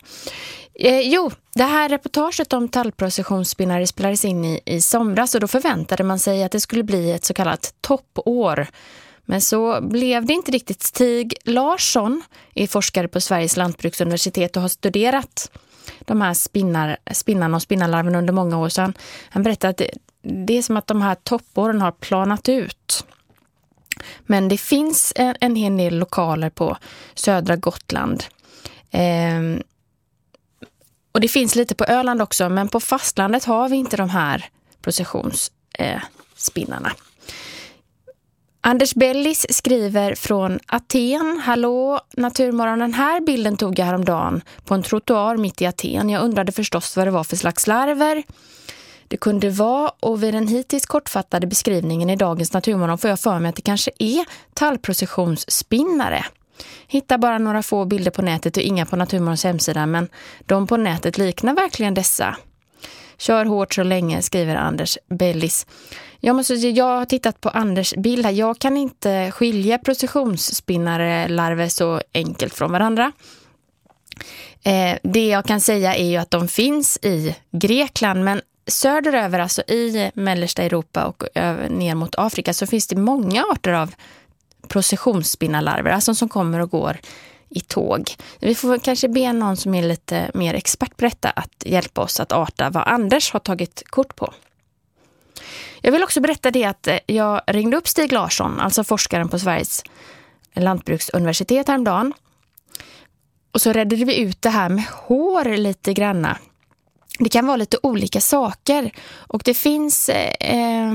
Eh, jo, det här reportaget om tallprocessionsspinnare spelades in i, i somras och då förväntade man sig att det skulle bli ett så kallat toppår. Men så blev det inte riktigt. Stig Larsson är forskare på Sveriges lantbruksuniversitet och har studerat de här spinnar, spinnarna och spinnarlarven under många år sedan. Han berättade att det, det är som att de här toppåren har planat ut. Men det finns en, en hel del lokaler på södra Gotland. Eh, och det finns lite på Öland också, men på fastlandet har vi inte de här processionsspinnarna. Eh, Anders Bellis skriver från Aten. Hallå, Naturmorgon. Den här bilden tog jag häromdagen på en trottoar mitt i Aten. Jag undrade förstås vad det var för slags larver det kunde vara och vid den hittills kortfattade beskrivningen i dagens Naturmorgon får jag för mig att det kanske är tallprocessionsspinnare. Hittar bara några få bilder på nätet och inga på Naturmorgons hemsida men de på nätet liknar verkligen dessa. Kör hårt så länge, skriver Anders Bellis. Jag, måste, jag har tittat på Anders bild här. Jag kan inte skilja processionsspinnare larver så enkelt från varandra. Eh, det jag kan säga är ju att de finns i Grekland men söderöver, alltså i mellersta Europa och ner mot Afrika så finns det många arter av processionsspinnalarver, alltså som kommer och går i tåg. Vi får kanske be någon som är lite mer expert på detta att hjälpa oss att arta vad Anders har tagit kort på. Jag vill också berätta det att eh, jag ringde upp Stig Larsson, alltså forskaren på Sveriges lantbruksuniversitet häromdagen. Och så redde vi ut det här med hår lite granna det kan vara lite olika saker och det finns eh,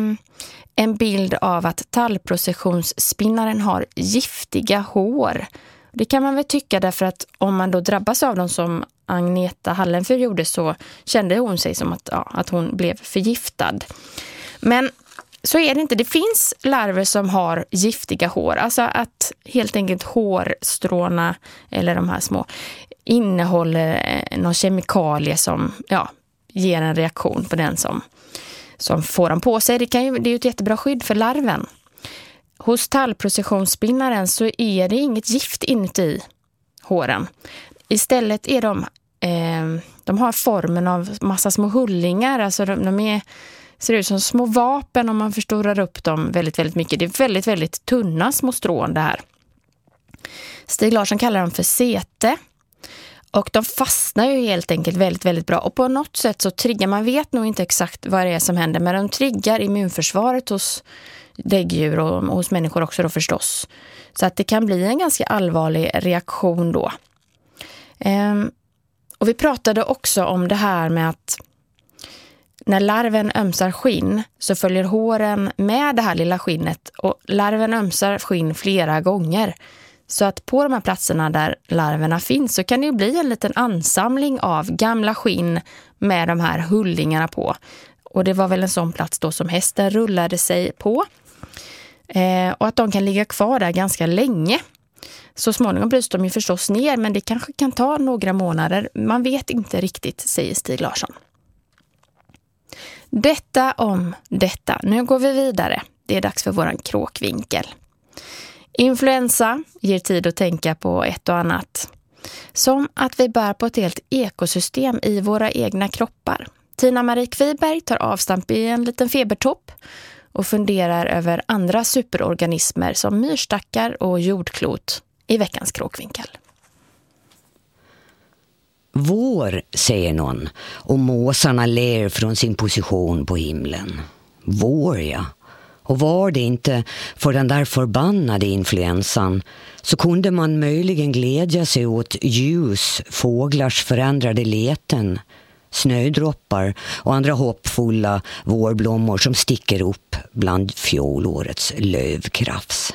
en bild av att tallprocessionsspinnaren har giftiga hår. Det kan man väl tycka därför att om man då drabbas av dem som Agneta Hallenfyr gjorde så kände hon sig som att, ja, att hon blev förgiftad. Men så är det inte. Det finns larver som har giftiga hår. Alltså att helt enkelt hårstråna eller de här små innehåller eh, någon kemikalie som ja, ger en reaktion på den som, som får dem på sig. Det, kan ju, det är ju ett jättebra skydd för larven. Hos tallprocessionsspinnaren så är det inget gift inuti håren. Istället är de, eh, de har formen av massa små hullingar. Alltså de, de är, ser ut som små vapen om man förstorar upp dem väldigt, väldigt mycket. Det är väldigt, väldigt tunna små strån det här. Stig Larsson kallar dem för sete. Och de fastnar ju helt enkelt väldigt, väldigt bra. Och på något sätt så triggar, man vet nog inte exakt vad det är som händer, men de triggar immunförsvaret hos däggdjur och hos människor också då förstås. Så att det kan bli en ganska allvarlig reaktion då. Ehm, och vi pratade också om det här med att när larven ömsar skinn så följer håren med det här lilla skinnet och larven ömsar skinn flera gånger. Så att på de här platserna där larverna finns så kan det bli en liten ansamling av gamla skinn med de här hullingarna på. Och det var väl en sån plats då som hästen rullade sig på. Eh, och att de kan ligga kvar där ganska länge. Så småningom bryts de ju förstås ner men det kanske kan ta några månader. Man vet inte riktigt, säger Stig Larsson. Detta om detta. Nu går vi vidare. Det är dags för våran kråkvinkel. Influensa ger tid att tänka på ett och annat. Som att vi bär på ett helt ekosystem i våra egna kroppar. Tina-Marie Kviberg tar avstamp i en liten febertopp och funderar över andra superorganismer som myrstackar och jordklot i veckans kråkvinkel. Vår, säger någon, och måsarna ler från sin position på himlen. Vår, ja. Och var det inte för den där förbannade influensan så kunde man möjligen glädja sig åt ljus, fåglars förändrade leten, snödroppar och andra hoppfulla vårblommor som sticker upp bland fjolårets lövkrafs.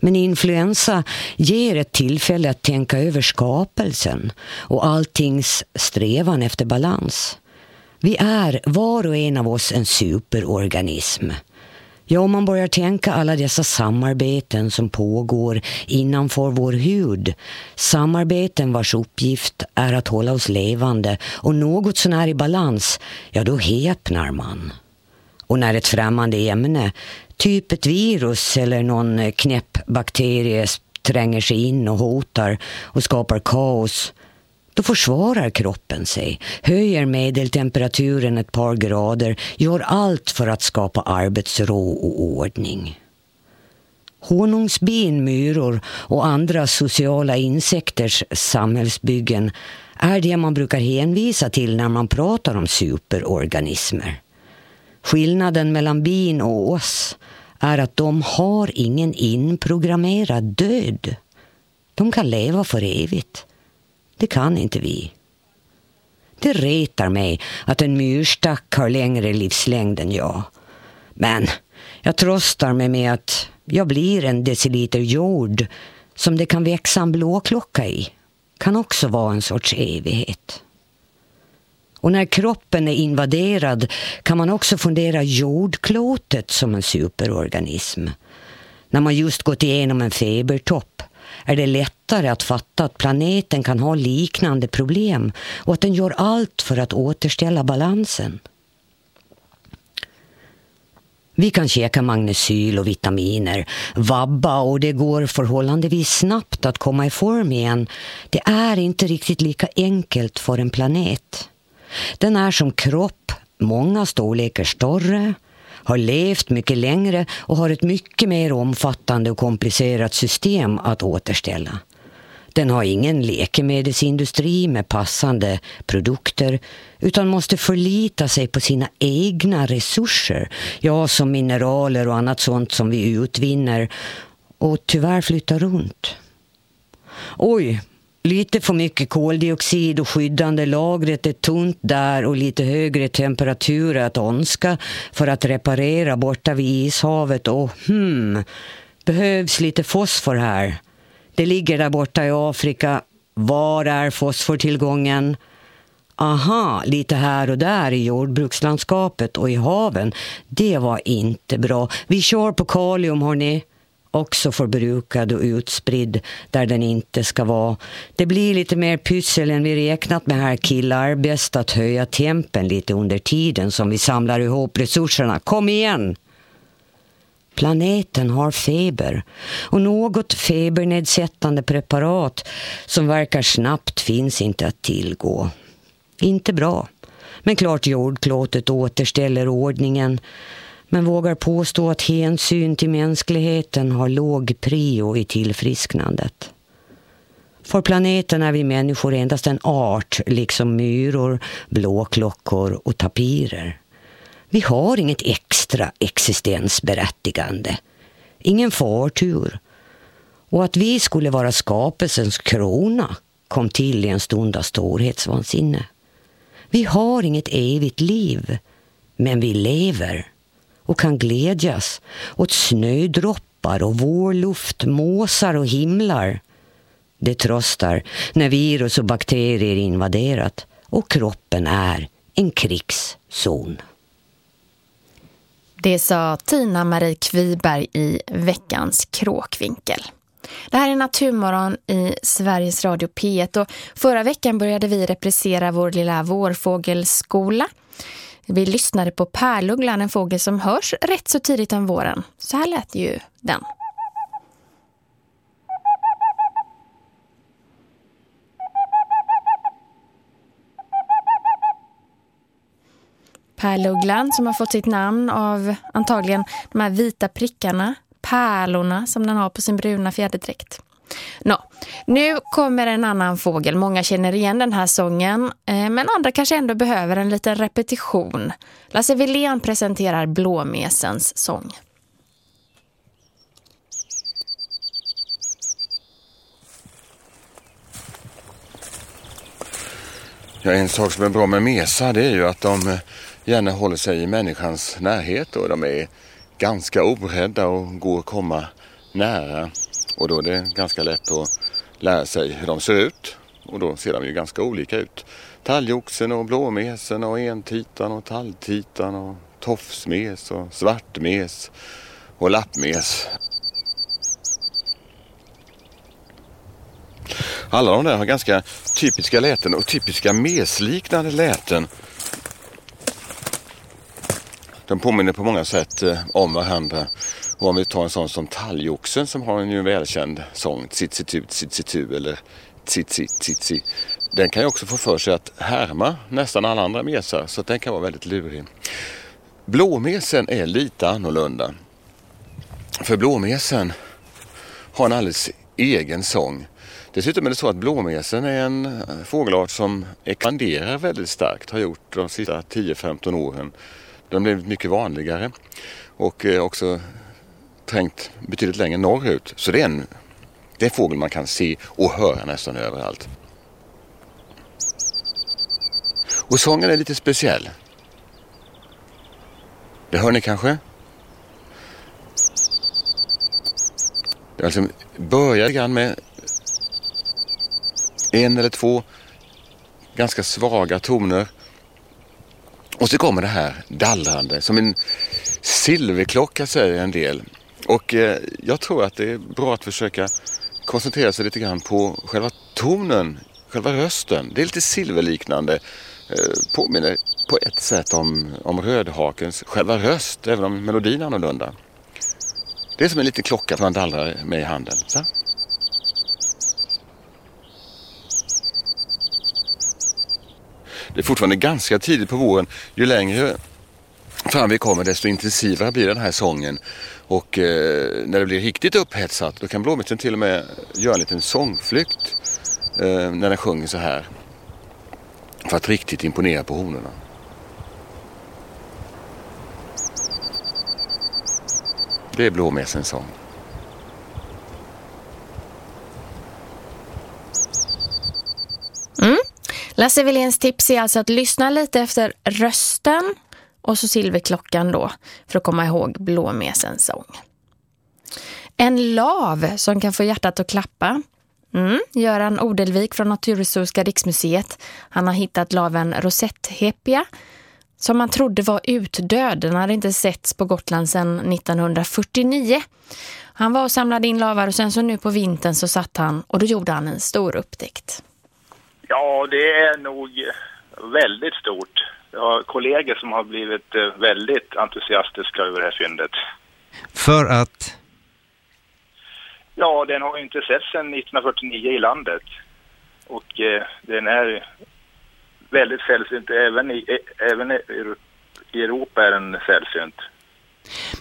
Men influensa ger ett tillfälle att tänka över skapelsen och alltings strävan efter balans. Vi är var och en av oss en superorganism. Ja, om man börjar tänka alla dessa samarbeten som pågår innanför vår hud. Samarbeten vars uppgift är att hålla oss levande och något sånär i balans, ja då häpnar man. Och när ett främmande ämne, typ ett virus eller någon knäpp bakterie tränger sig in och hotar och skapar kaos, då försvarar kroppen sig, höjer medeltemperaturen ett par grader, gör allt för att skapa arbetsro och ordning. Honungsbin, myror och andra sociala insekters samhällsbyggen är det man brukar hänvisa till när man pratar om superorganismer. Skillnaden mellan bin och oss är att de har ingen inprogrammerad död. De kan leva för evigt. Det kan inte vi. Det retar mig att en myrstack har längre livslängd än jag. Men jag tröstar mig med att jag blir en deciliter jord som det kan växa en blåklocka i. Kan också vara en sorts evighet. Och när kroppen är invaderad kan man också fundera jordklotet som en superorganism. När man just gått igenom en febertopp är det lättare att fatta att planeten kan ha liknande problem och att den gör allt för att återställa balansen. Vi kan käka magnesyl och vitaminer, vabba och det går förhållandevis snabbt att komma i form igen. Det är inte riktigt lika enkelt för en planet. Den är som kropp, många storlekar större, har levt mycket längre och har ett mycket mer omfattande och komplicerat system att återställa. Den har ingen läkemedelsindustri med passande produkter utan måste förlita sig på sina egna resurser, ja som mineraler och annat sånt som vi utvinner och tyvärr flyttar runt. Oj, Lite för mycket koldioxid och skyddande lagret är tunt där och lite högre temperaturer att önska för att reparera borta vid ishavet och hmm, behövs lite fosfor här. Det ligger där borta i Afrika. Var är fosfortillgången? Aha, lite här och där i jordbrukslandskapet och i haven. Det var inte bra. Vi kör på kalium, hörni också förbrukad och utspridd där den inte ska vara. Det blir lite mer pyssel än vi räknat med här killar. Bäst att höja tempen lite under tiden som vi samlar ihop resurserna. Kom igen! Planeten har feber och något febernedsättande preparat som verkar snabbt finns inte att tillgå. Inte bra. Men klart jordklotet återställer ordningen men vågar påstå att hänsyn till mänskligheten har låg prio i tillfrisknandet. För planeten är vi människor endast en art, liksom myror, blåklockor och tapirer. Vi har inget extra existensberättigande, ingen förtur. Och att vi skulle vara skapelsens krona kom till i en stund av storhetsvansinne. Vi har inget evigt liv, men vi lever och kan glädjas åt snödroppar och vårluft, måsar och himlar. Det tröstar när virus och bakterier invaderat och kroppen är en krigszon. Det sa Tina-Marie Kviberg i veckans kråkvinkel. Det här är Naturmorgon i Sveriges Radio P1 och förra veckan började vi reprisera vår lilla vårfågelskola- vi lyssnade på pärlugglan, en fågel som hörs rätt så tidigt om våren. Så här lät ju den. Pärlugglan som har fått sitt namn av antagligen de här vita prickarna, pärlorna som den har på sin bruna fjäderdräkt. Nå, nu kommer en annan fågel. Många känner igen den här sången, eh, men andra kanske ändå behöver en liten repetition. Lasse Wilén presenterar blåmesens sång. Ja, en sak som är bra med mesar det är ju att de eh, gärna håller sig i människans närhet och de är ganska orädda och går att komma nära. Och då är det ganska lätt att lära sig hur de ser ut. Och då ser de ju ganska olika ut. Talgoxen och blåmesen och entitan och talltitan och tofsmes och svartmes och lappmes. Alla de där har ganska typiska läten och typiska mesliknande läten. De påminner på många sätt eh, om varandra. Och om vi tar en sån som talgoxen som har en ju välkänd sång, tsitsitu, tsitsitu eller tsitsi, tsitsi. Den kan ju också få för sig att härma nästan alla andra mesar så den kan vara väldigt lurig. Blåmesen är lite annorlunda. För blåmesen har en alldeles egen sång. Dessutom är det så att blåmesen är en eh, fågelart som expanderar väldigt starkt, har gjort de sista 10-15 åren. Den har blivit mycket vanligare och eh, också trängt betydligt längre norrut. Så det är, en, det är en fågel man kan se och höra nästan överallt. Och sången är lite speciell. Det hör ni kanske? Det alltså börjar grann med en eller två ganska svaga toner. Och så kommer det här dallrande som en silverklocka säger en del. Och eh, jag tror att det är bra att försöka koncentrera sig lite grann på själva tonen, själva rösten. Det är lite silverliknande. Eh, påminner på ett sätt om, om rödhakens själva röst, även om melodin är annorlunda. Det är som en liten klocka som man dallrar med i handen. Så. Det är fortfarande ganska tidigt på våren. Ju längre fram vi kommer desto intensivare blir den här sången. Och eh, när det blir riktigt upphetsat då kan blåmesen till och med göra en liten sångflykt eh, när den sjunger så här. För att riktigt imponera på honorna. Det är blåmesens sång. Mm. Lasse Willéns tips är alltså att lyssna lite efter rösten och så silverklockan då för att komma ihåg blåmesens sång. En lav som kan få hjärtat att klappa. Mm, Göran Odelvik från Naturhistoriska riksmuseet. Han har hittat laven rosetthepia som man trodde var utdöd. Den hade inte setts på Gotland sedan 1949. Han var och samlade in lavar och sen så nu på vintern så satt han och då gjorde han en stor upptäckt. Ja, det är nog väldigt stort. Jag har kollegor som har blivit eh, väldigt entusiastiska över det här fyndet. För att? Ja, den har ju inte setts sedan 1949 i landet. Och eh, den är väldigt sällsynt. Även i, eh, även i Europa är den sällsynt.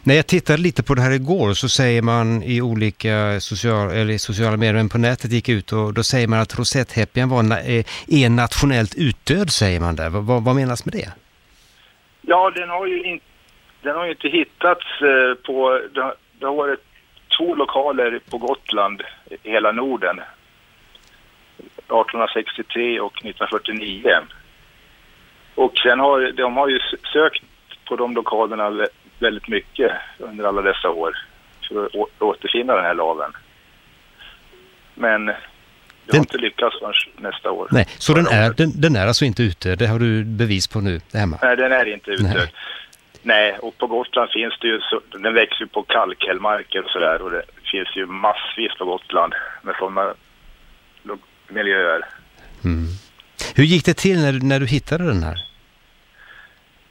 När jag tittade lite på det här igår så säger man i olika social, eller sociala medier, men på nätet gick ut och då säger man att rosetthäppian var eh, är nationellt utdöd säger man där. Vad, vad menas med det? Ja, den har ju, in, den har ju inte hittats eh, på, det, det har varit två lokaler på Gotland i hela Norden. 1863 och 1949. Och sen har de har ju sökt på de lokalerna väldigt mycket under alla dessa år för att återfinna den här laven. Men den... har inte lyckats förrän nästa år. Nej, så den är, den, den, är alltså inte ute? Det har du bevis på nu hemma? Nej, den är inte ute. Nej. Nej, och på Gotland finns det ju, så, den växer ju på kalkhällmarker och sådär och det finns ju massvis på Gotland med sådana miljöer. Mm. Hur gick det till när, när du hittade den här?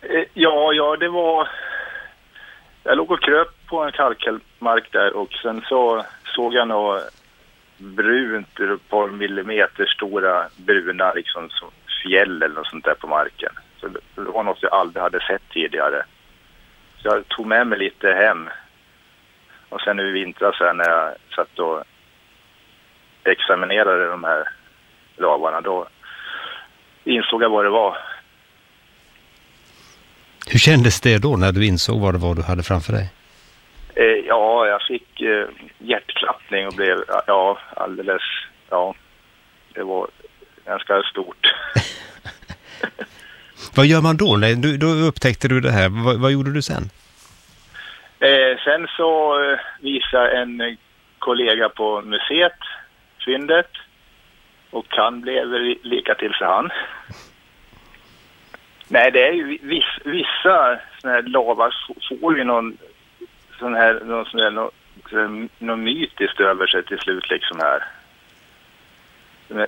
Eh, ja, ja, det var jag låg och kröp på en kalkmark där och sen så såg jag något brunt, ett par millimeter stora bruna liksom som fjäll eller något sånt där på marken. Så det, det var något jag aldrig hade sett tidigare. Så jag tog med mig lite hem. Och sen nu i vintras när jag satt och examinerade de här lavarna då insåg jag vad det var. Hur kändes det då när du insåg vad det var du hade framför dig? Eh, ja, jag fick eh, hjärtklappning och blev, ja, alldeles, ja, det var ganska stort. Vad gör man då? Du, då upptäckte du det här. Vad, vad gjorde du sen? Eh, sen så eh, visade en kollega på museet fyndet och han blev lika till för han. Nej, det är ju viss, vissa sådana här lavar får ju någon sån här, någon sån här, någon, någon mytiskt över sig till slut liksom här.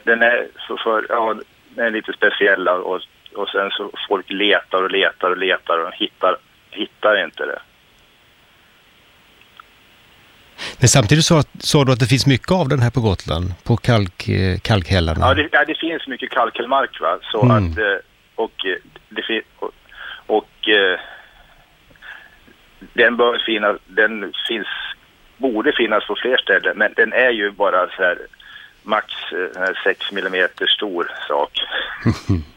Den är så för, ja, den är lite speciell och, och sen så folk letar och letar och letar och hittar, hittar inte det. Men samtidigt så sa du att det finns mycket av den här på Gotland, på kalk, eh, kalkhällarna. Ja det, ja, det finns mycket kalkhällmark va. Så mm. att, eh, och, eh, det, och, och den bör finnas, den finns, borde finnas på fler ställen, men den är ju bara så här max 6 millimeter stor sak.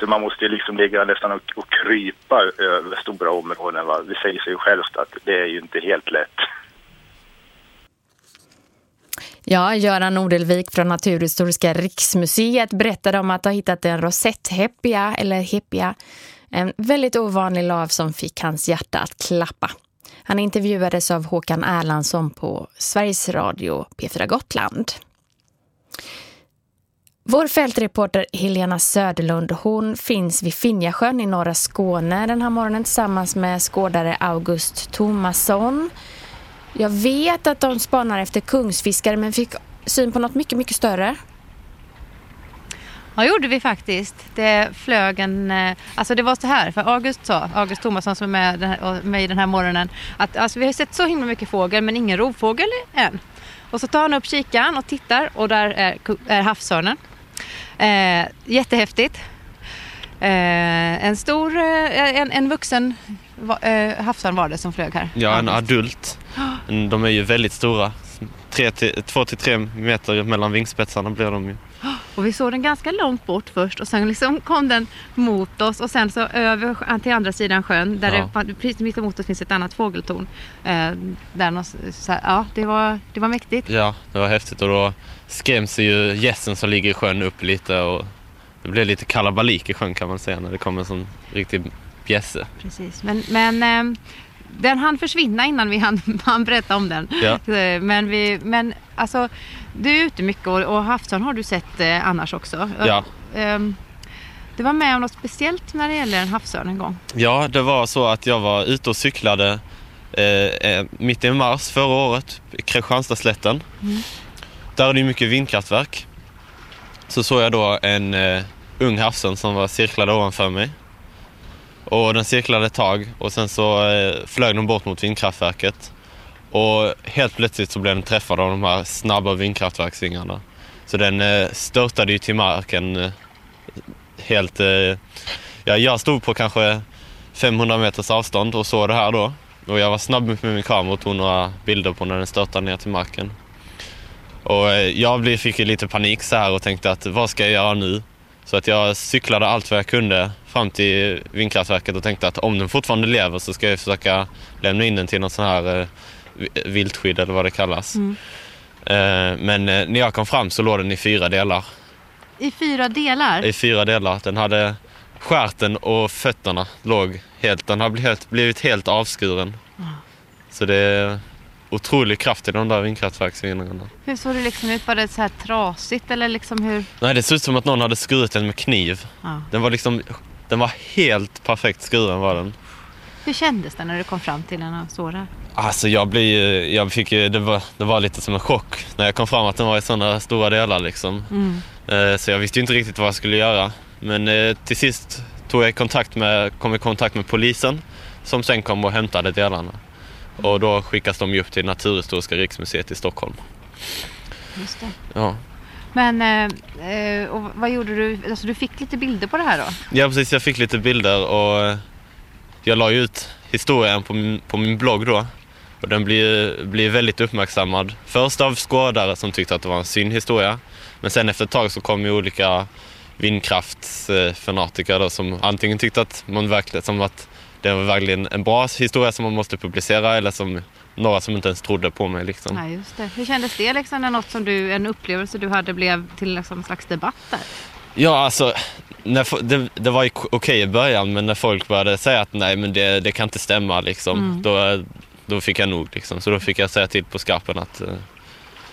Så man måste liksom ligga nästan och, och krypa över stora områden. Va? Det säger sig ju självt att det är ju inte helt lätt. Ja, Göran Nordelvik från Naturhistoriska riksmuseet berättade om att ha hittat en rosetthäppia, eller heppia, en väldigt ovanlig lav som fick hans hjärta att klappa. Han intervjuades av Håkan Erlandsson på Sveriges Radio P4 Gotland. Vår fältreporter Helena Söderlund hon finns vid Finjasjön i norra Skåne den här morgonen tillsammans med skådare August Thomasson. Jag vet att de spanar efter kungsfiskare men fick syn på något mycket, mycket större. Ja, gjorde vi faktiskt. Det flög en... Eh, alltså det var så här, för August sa, August Thomasson som är med, med i den här morgonen, att alltså, vi har sett så himla mycket fågel men ingen rovfågel än. Och så tar han upp kikaren och tittar och där är, är havsörnen. Eh, jättehäftigt. Eh, en stor, eh, en, en vuxen eh, havsörn var det som flög här. Ja, en adult. De är ju väldigt stora. två till tre meter mellan vingspetsarna blir de ju. Och vi såg den ganska långt bort först och sen liksom kom den mot oss och sen så över till andra sidan sjön där ja. det, precis mitt emot oss finns ett annat fågeltorn. Eh, där så här, ja, det var, det var mäktigt. Ja, det var häftigt och då skräms ju gässen som ligger i sjön upp lite och det blev lite kalabalik i sjön kan man säga när det kom en sån riktig bjässe. Precis, men, men eh, den hann försvinna innan vi hann, hann berätta om den. Ja. Eh, men, vi, men alltså, du är ute mycket och, och havsörn har du sett eh, annars också. Ja. Um, du var med om något speciellt när det gäller en havsörn en gång. Ja, det var så att jag var ute och cyklade eh, eh mitt i mars förra året, Kristianstadsslätten. Mm. Där är det mycket vindkraftverk. Så såg jag då en eh, ung havsörn som var cirklade ovanför mig. Och den cirklade ett tag och sen så eh, flög den bort mot vindkraftverket. Och helt plötsligt så blev den träffad av de här snabba vindkraftverksvingarna. Så den eh, störtade ju till marken eh, helt... Eh, ja, jag stod på kanske 500 meters avstånd och såg det här då. Och jag var snabb med min kamera och tog några bilder på när den störtade ner till marken. Och jag fick lite panik så här och tänkte att vad ska jag göra nu? Så att jag cyklade allt vad jag kunde fram till vindkraftverket och tänkte att om den fortfarande lever så ska jag försöka lämna in den till något sån här eh, viltskydd eller vad det kallas. Mm. Eh, men eh, när jag kom fram så låg den i fyra delar. I fyra delar? I fyra delar. Den hade skärten och fötterna låg helt, den har blivit, blivit helt avskuren. Mm. Så det otrolig kraft i de där vindkraftverksvindarna. Hur såg det liksom ut? Var det så här trasigt eller liksom hur? Nej, det såg ut som att någon hade skurit den med kniv. Ja. Den var liksom, den var helt perfekt skuren var den. Hur kändes det när du kom fram till den och såg det? Alltså jag blev jag fick det var, det var lite som en chock när jag kom fram att den var i sådana stora delar liksom. Mm. Eh, så jag visste inte riktigt vad jag skulle göra. Men eh, till sist tog jag kontakt med, kom i kontakt med polisen som sen kom och hämtade delarna. Och då skickas de upp till Naturhistoriska riksmuseet i Stockholm. Just det. Ja. Men eh, och vad gjorde du? Alltså du fick lite bilder på det här då? Ja precis, jag fick lite bilder och jag la ut historien på min, på min blogg då. Och den blir, blir väldigt uppmärksammad. Först av skådare som tyckte att det var en synd historia. Men sen efter ett tag så kom ju olika vindkraftsfanatiker då som antingen tyckte att man verkligen som att det var verkligen en bra historia som man måste publicera eller som några som inte ens trodde på mig. Liksom. Ja, just det. Hur kändes det liksom när något som du, en upplevelse du hade blev till liksom en slags debatt där? Ja, alltså när, det, det var ju okej i början men när folk började säga att nej men det, det kan inte stämma liksom, mm. då, då fick jag nog liksom. Så då fick jag säga till på skarpen att uh,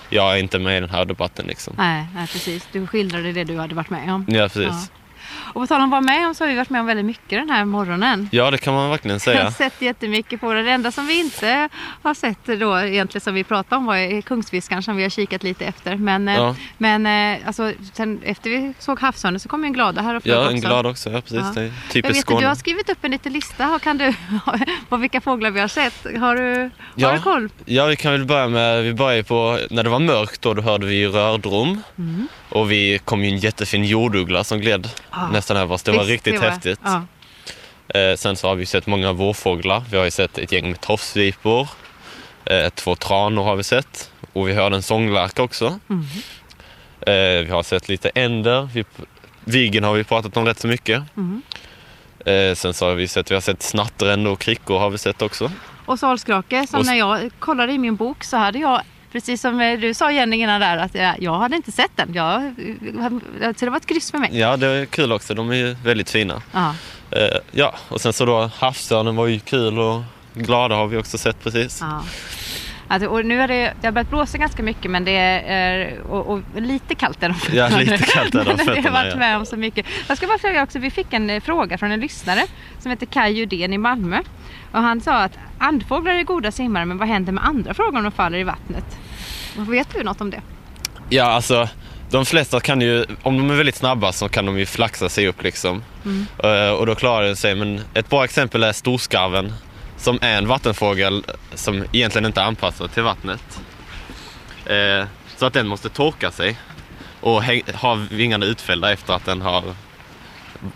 jag är inte med i den här debatten liksom. Nej, nej precis. Du skildrade det du hade varit med om. Ja, precis. Ja. Och på tal om att vara med om så har vi varit med om väldigt mycket den här morgonen. Ja, det kan man verkligen säga. Jag har sett jättemycket på det. Det enda som vi inte har sett då egentligen som vi pratade om var kungsfiskaren som vi har kikat lite efter. Men, eh, ja. men eh, alltså, sen efter vi såg havsörnen så kom en glada här och Ja, en glad också. Ja, precis. Ja. Typiskt Skåne. Du har skrivit upp en liten lista. Kan du, på vilka fåglar vi har sett? Har du, ja. har du koll? Ja, vi kan väl börja med, vi börjar på, när det var mörkt då, då hörde vi rördrom. Mm. Och vi kom ju en jättefin jorduggla som gled ah, nästan över oss. Det var riktigt det var, häftigt. Ah. Eh, sen så har vi sett många vårfåglar. Vi har ju sett ett gäng med tofsvipor. Eh, två tranor har vi sett. Och vi hörde en sånglärka också. Mm. Eh, vi har sett lite änder. Vi, Vigen har vi pratat om rätt så mycket. Mm. Eh, sen så har vi sett, vi har sett snattränder och krickor har vi sett också. Och salskrake som och, när jag kollade i min bok så hade jag precis som eh, du sa Jenny innan där att jag, hade inte sett den. Jag, så det var ett kryss för mig. Ja, det är kul också. De är ju väldigt fina. Ja, uh, ja och sen så då havsörnen var ju kul och glada har vi också sett precis. Ja. Alltså, och nu har det, det har börjat blåsa ganska mycket men det är och, och lite kallt är de Ja, lite kallt är de fötterna. Har varit med om så mycket. Jag ska bara fråga också, vi fick en eh, fråga från en lyssnare som heter Kaj Judén i Malmö. Och han sa att andfåglar är goda simmare men vad händer med andra fåglar om de faller i vattnet? Vet du något om det? Ja, alltså de flesta kan ju, om de är väldigt snabba så kan de ju flaxa sig upp liksom. Mm. Uh, och då klarar de sig. Men ett bra exempel är storskarven som är en vattenfågel som egentligen inte är anpassad till vattnet. Uh, så att den måste torka sig och ha vingarna utfällda efter att den har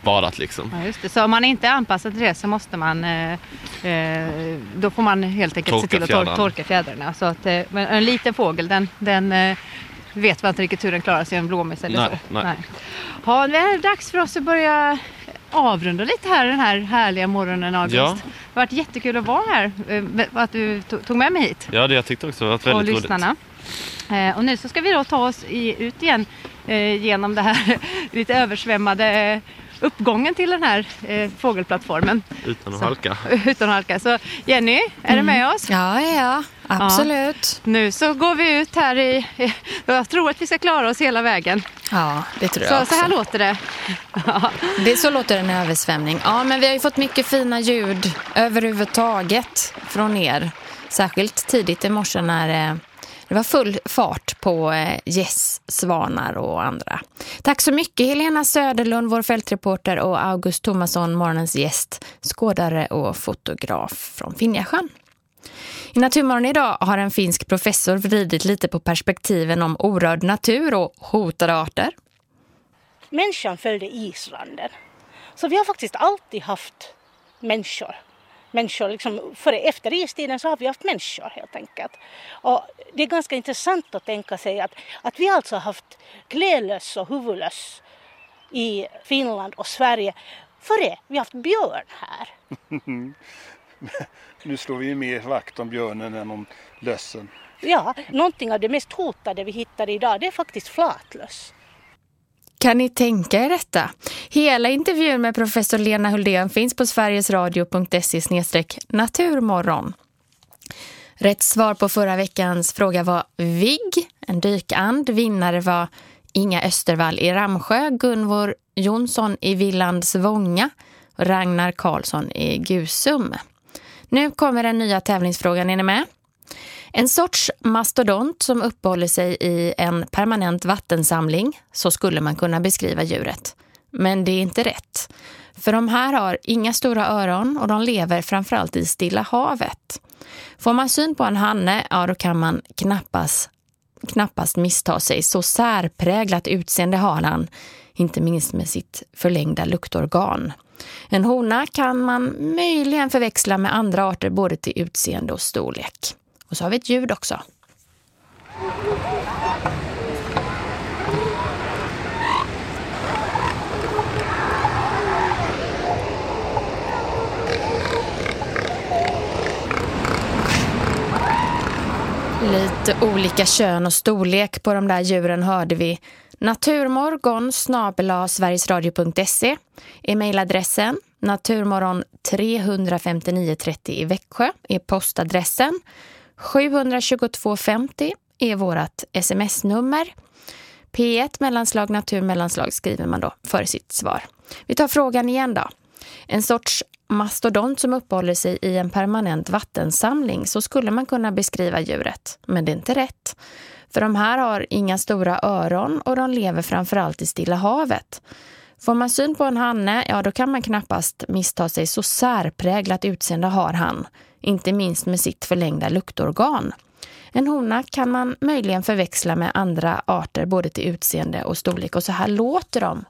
badat liksom. Ja, just det. Så om man inte är anpassad till det så måste man, eh, eh då får man helt enkelt torka se till att tor torka fjädrarna. Så att, eh, en liten fågel den, den eh, vet man inte riktigt hur den klarar sig en blåmes eller nej, så. Nej. nej. Ja, det är dags för oss att börja avrunda lite här den här härliga morgonen August. Ja. Det har varit jättekul att vara här, att du tog med mig hit. Ja, det jag tyckte också det var väldigt och lyssnarna. roligt. Och nu så ska vi då ta oss i, ut igen genom det här lite översvämmade uppgången till den här eh, fågelplattformen. Utan att så, halka. Utan att halka. Så Jenny, är mm. du med oss? Ja, ja, absolut. Ja. Nu så går vi ut här i, jag tror att vi ska klara oss hela vägen. Ja, det tror jag så, också. Så här låter det. det. Så låter en översvämning. Ja, men vi har ju fått mycket fina ljud överhuvudtaget från er. Särskilt tidigt i morse när eh, det var full fart på eh, gäss, svanar och andra. Tack så mycket Helena Söderlund, vår fältreporter och August Thomasson, morgonens gäst, skådare och fotograf från Finjasjön. I Naturmorgon idag har en finsk professor vridit lite på perspektiven om orörd natur och hotade arter. Människan följde Islanden. Så vi har faktiskt alltid haft människor människor. Liksom, före, efter istiden så har vi haft människor helt enkelt. Och det är ganska intressant att tänka sig att, att vi alltså har haft klälöss och huvudlöss i Finland och Sverige före vi har haft björn här. nu slår vi mer vakt om björnen än om lössen. Ja, någonting av det mest hotade vi hittar idag det är faktiskt flatlöss. Kan ni tänka er detta? Hela intervjun med professor Lena Huldén finns på sverigesradio.se naturmorgon. Rätt svar på förra veckans fråga var Vigg, en dykand. Vinnare var Inga Östervall i Ramsjö, Gunvor Jonsson i Villands Vånga och Ragnar Karlsson i Gusum. Nu kommer den nya tävlingsfrågan, är ni med? En sorts mastodont som uppehåller sig i en permanent vattensamling, så skulle man kunna beskriva djuret. Men det är inte rätt. För de här har inga stora öron och de lever framförallt i Stilla havet. Får man syn på en hanne, ja då kan man knappast, knappast missta sig. Så särpräglat utseende har han, inte minst med sitt förlängda luktorgan. En hona kan man möjligen förväxla med andra arter både till utseende och storlek. Och så har vi ett ljud också. Lite olika kön och storlek på de där djuren hörde vi Naturmorgon snabela sverigesradio.se är mejladressen. Naturmorgon 35930 i Växjö är postadressen. 72250 är vårt sms-nummer. P1 mellanslag natur mellanslag skriver man då före sitt svar. Vi tar frågan igen då. En sorts mastodont som uppehåller sig i en permanent vattensamling så skulle man kunna beskriva djuret. Men det är inte rätt. För de här har inga stora öron och de lever framförallt i Stilla havet. Får man syn på en hanne, ja då kan man knappast missta sig så särpräglat utseende har han. Inte minst med sitt förlängda luktorgan. En hona kan man möjligen förväxla med andra arter både till utseende och storlek och så här låter de.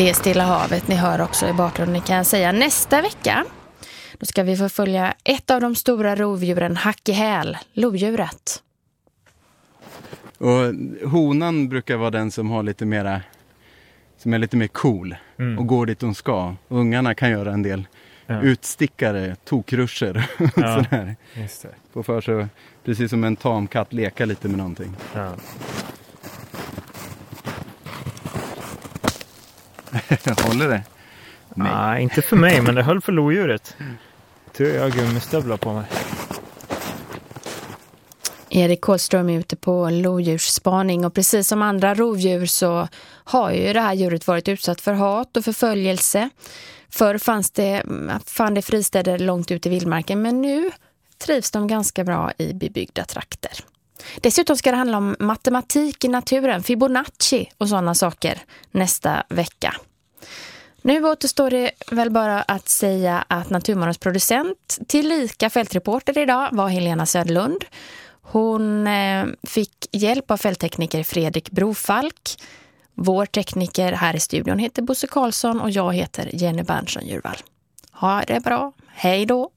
Det är Stilla havet ni hör också i bakgrunden kan jag säga. Nästa vecka då ska vi få följa ett av de stora rovdjuren, hackehäl, lodjuret. Och honan brukar vara den som har lite mera som är lite mer cool mm. och går dit hon ska. Ungarna kan göra en del ja. utstickare, tokruscher. Ja, just det. Få för sig, precis som en tamkatt, leka lite med någonting. Ja. Håller det? Nej. Ah, inte för mig, men det höll för lodjuret. Tur jag har gummistövlar på mig. Erik Kålström är ute på lodjursspaning och precis som andra rovdjur så har ju det här djuret varit utsatt för hat och förföljelse. Förr fanns det, fann det fristäder långt ut i vildmarken men nu trivs de ganska bra i bebyggda trakter. Dessutom ska det handla om matematik i naturen, Fibonacci och sådana saker nästa vecka. Nu återstår det väl bara att säga att Naturmorgons producent tillika fältreporter idag var Helena Söderlund. Hon eh, fick hjälp av fälttekniker Fredrik Brofalk. Vår tekniker här i studion heter Bosse Karlsson och jag heter Jenny Berntsson Djurvall. Ha det bra. Hej då!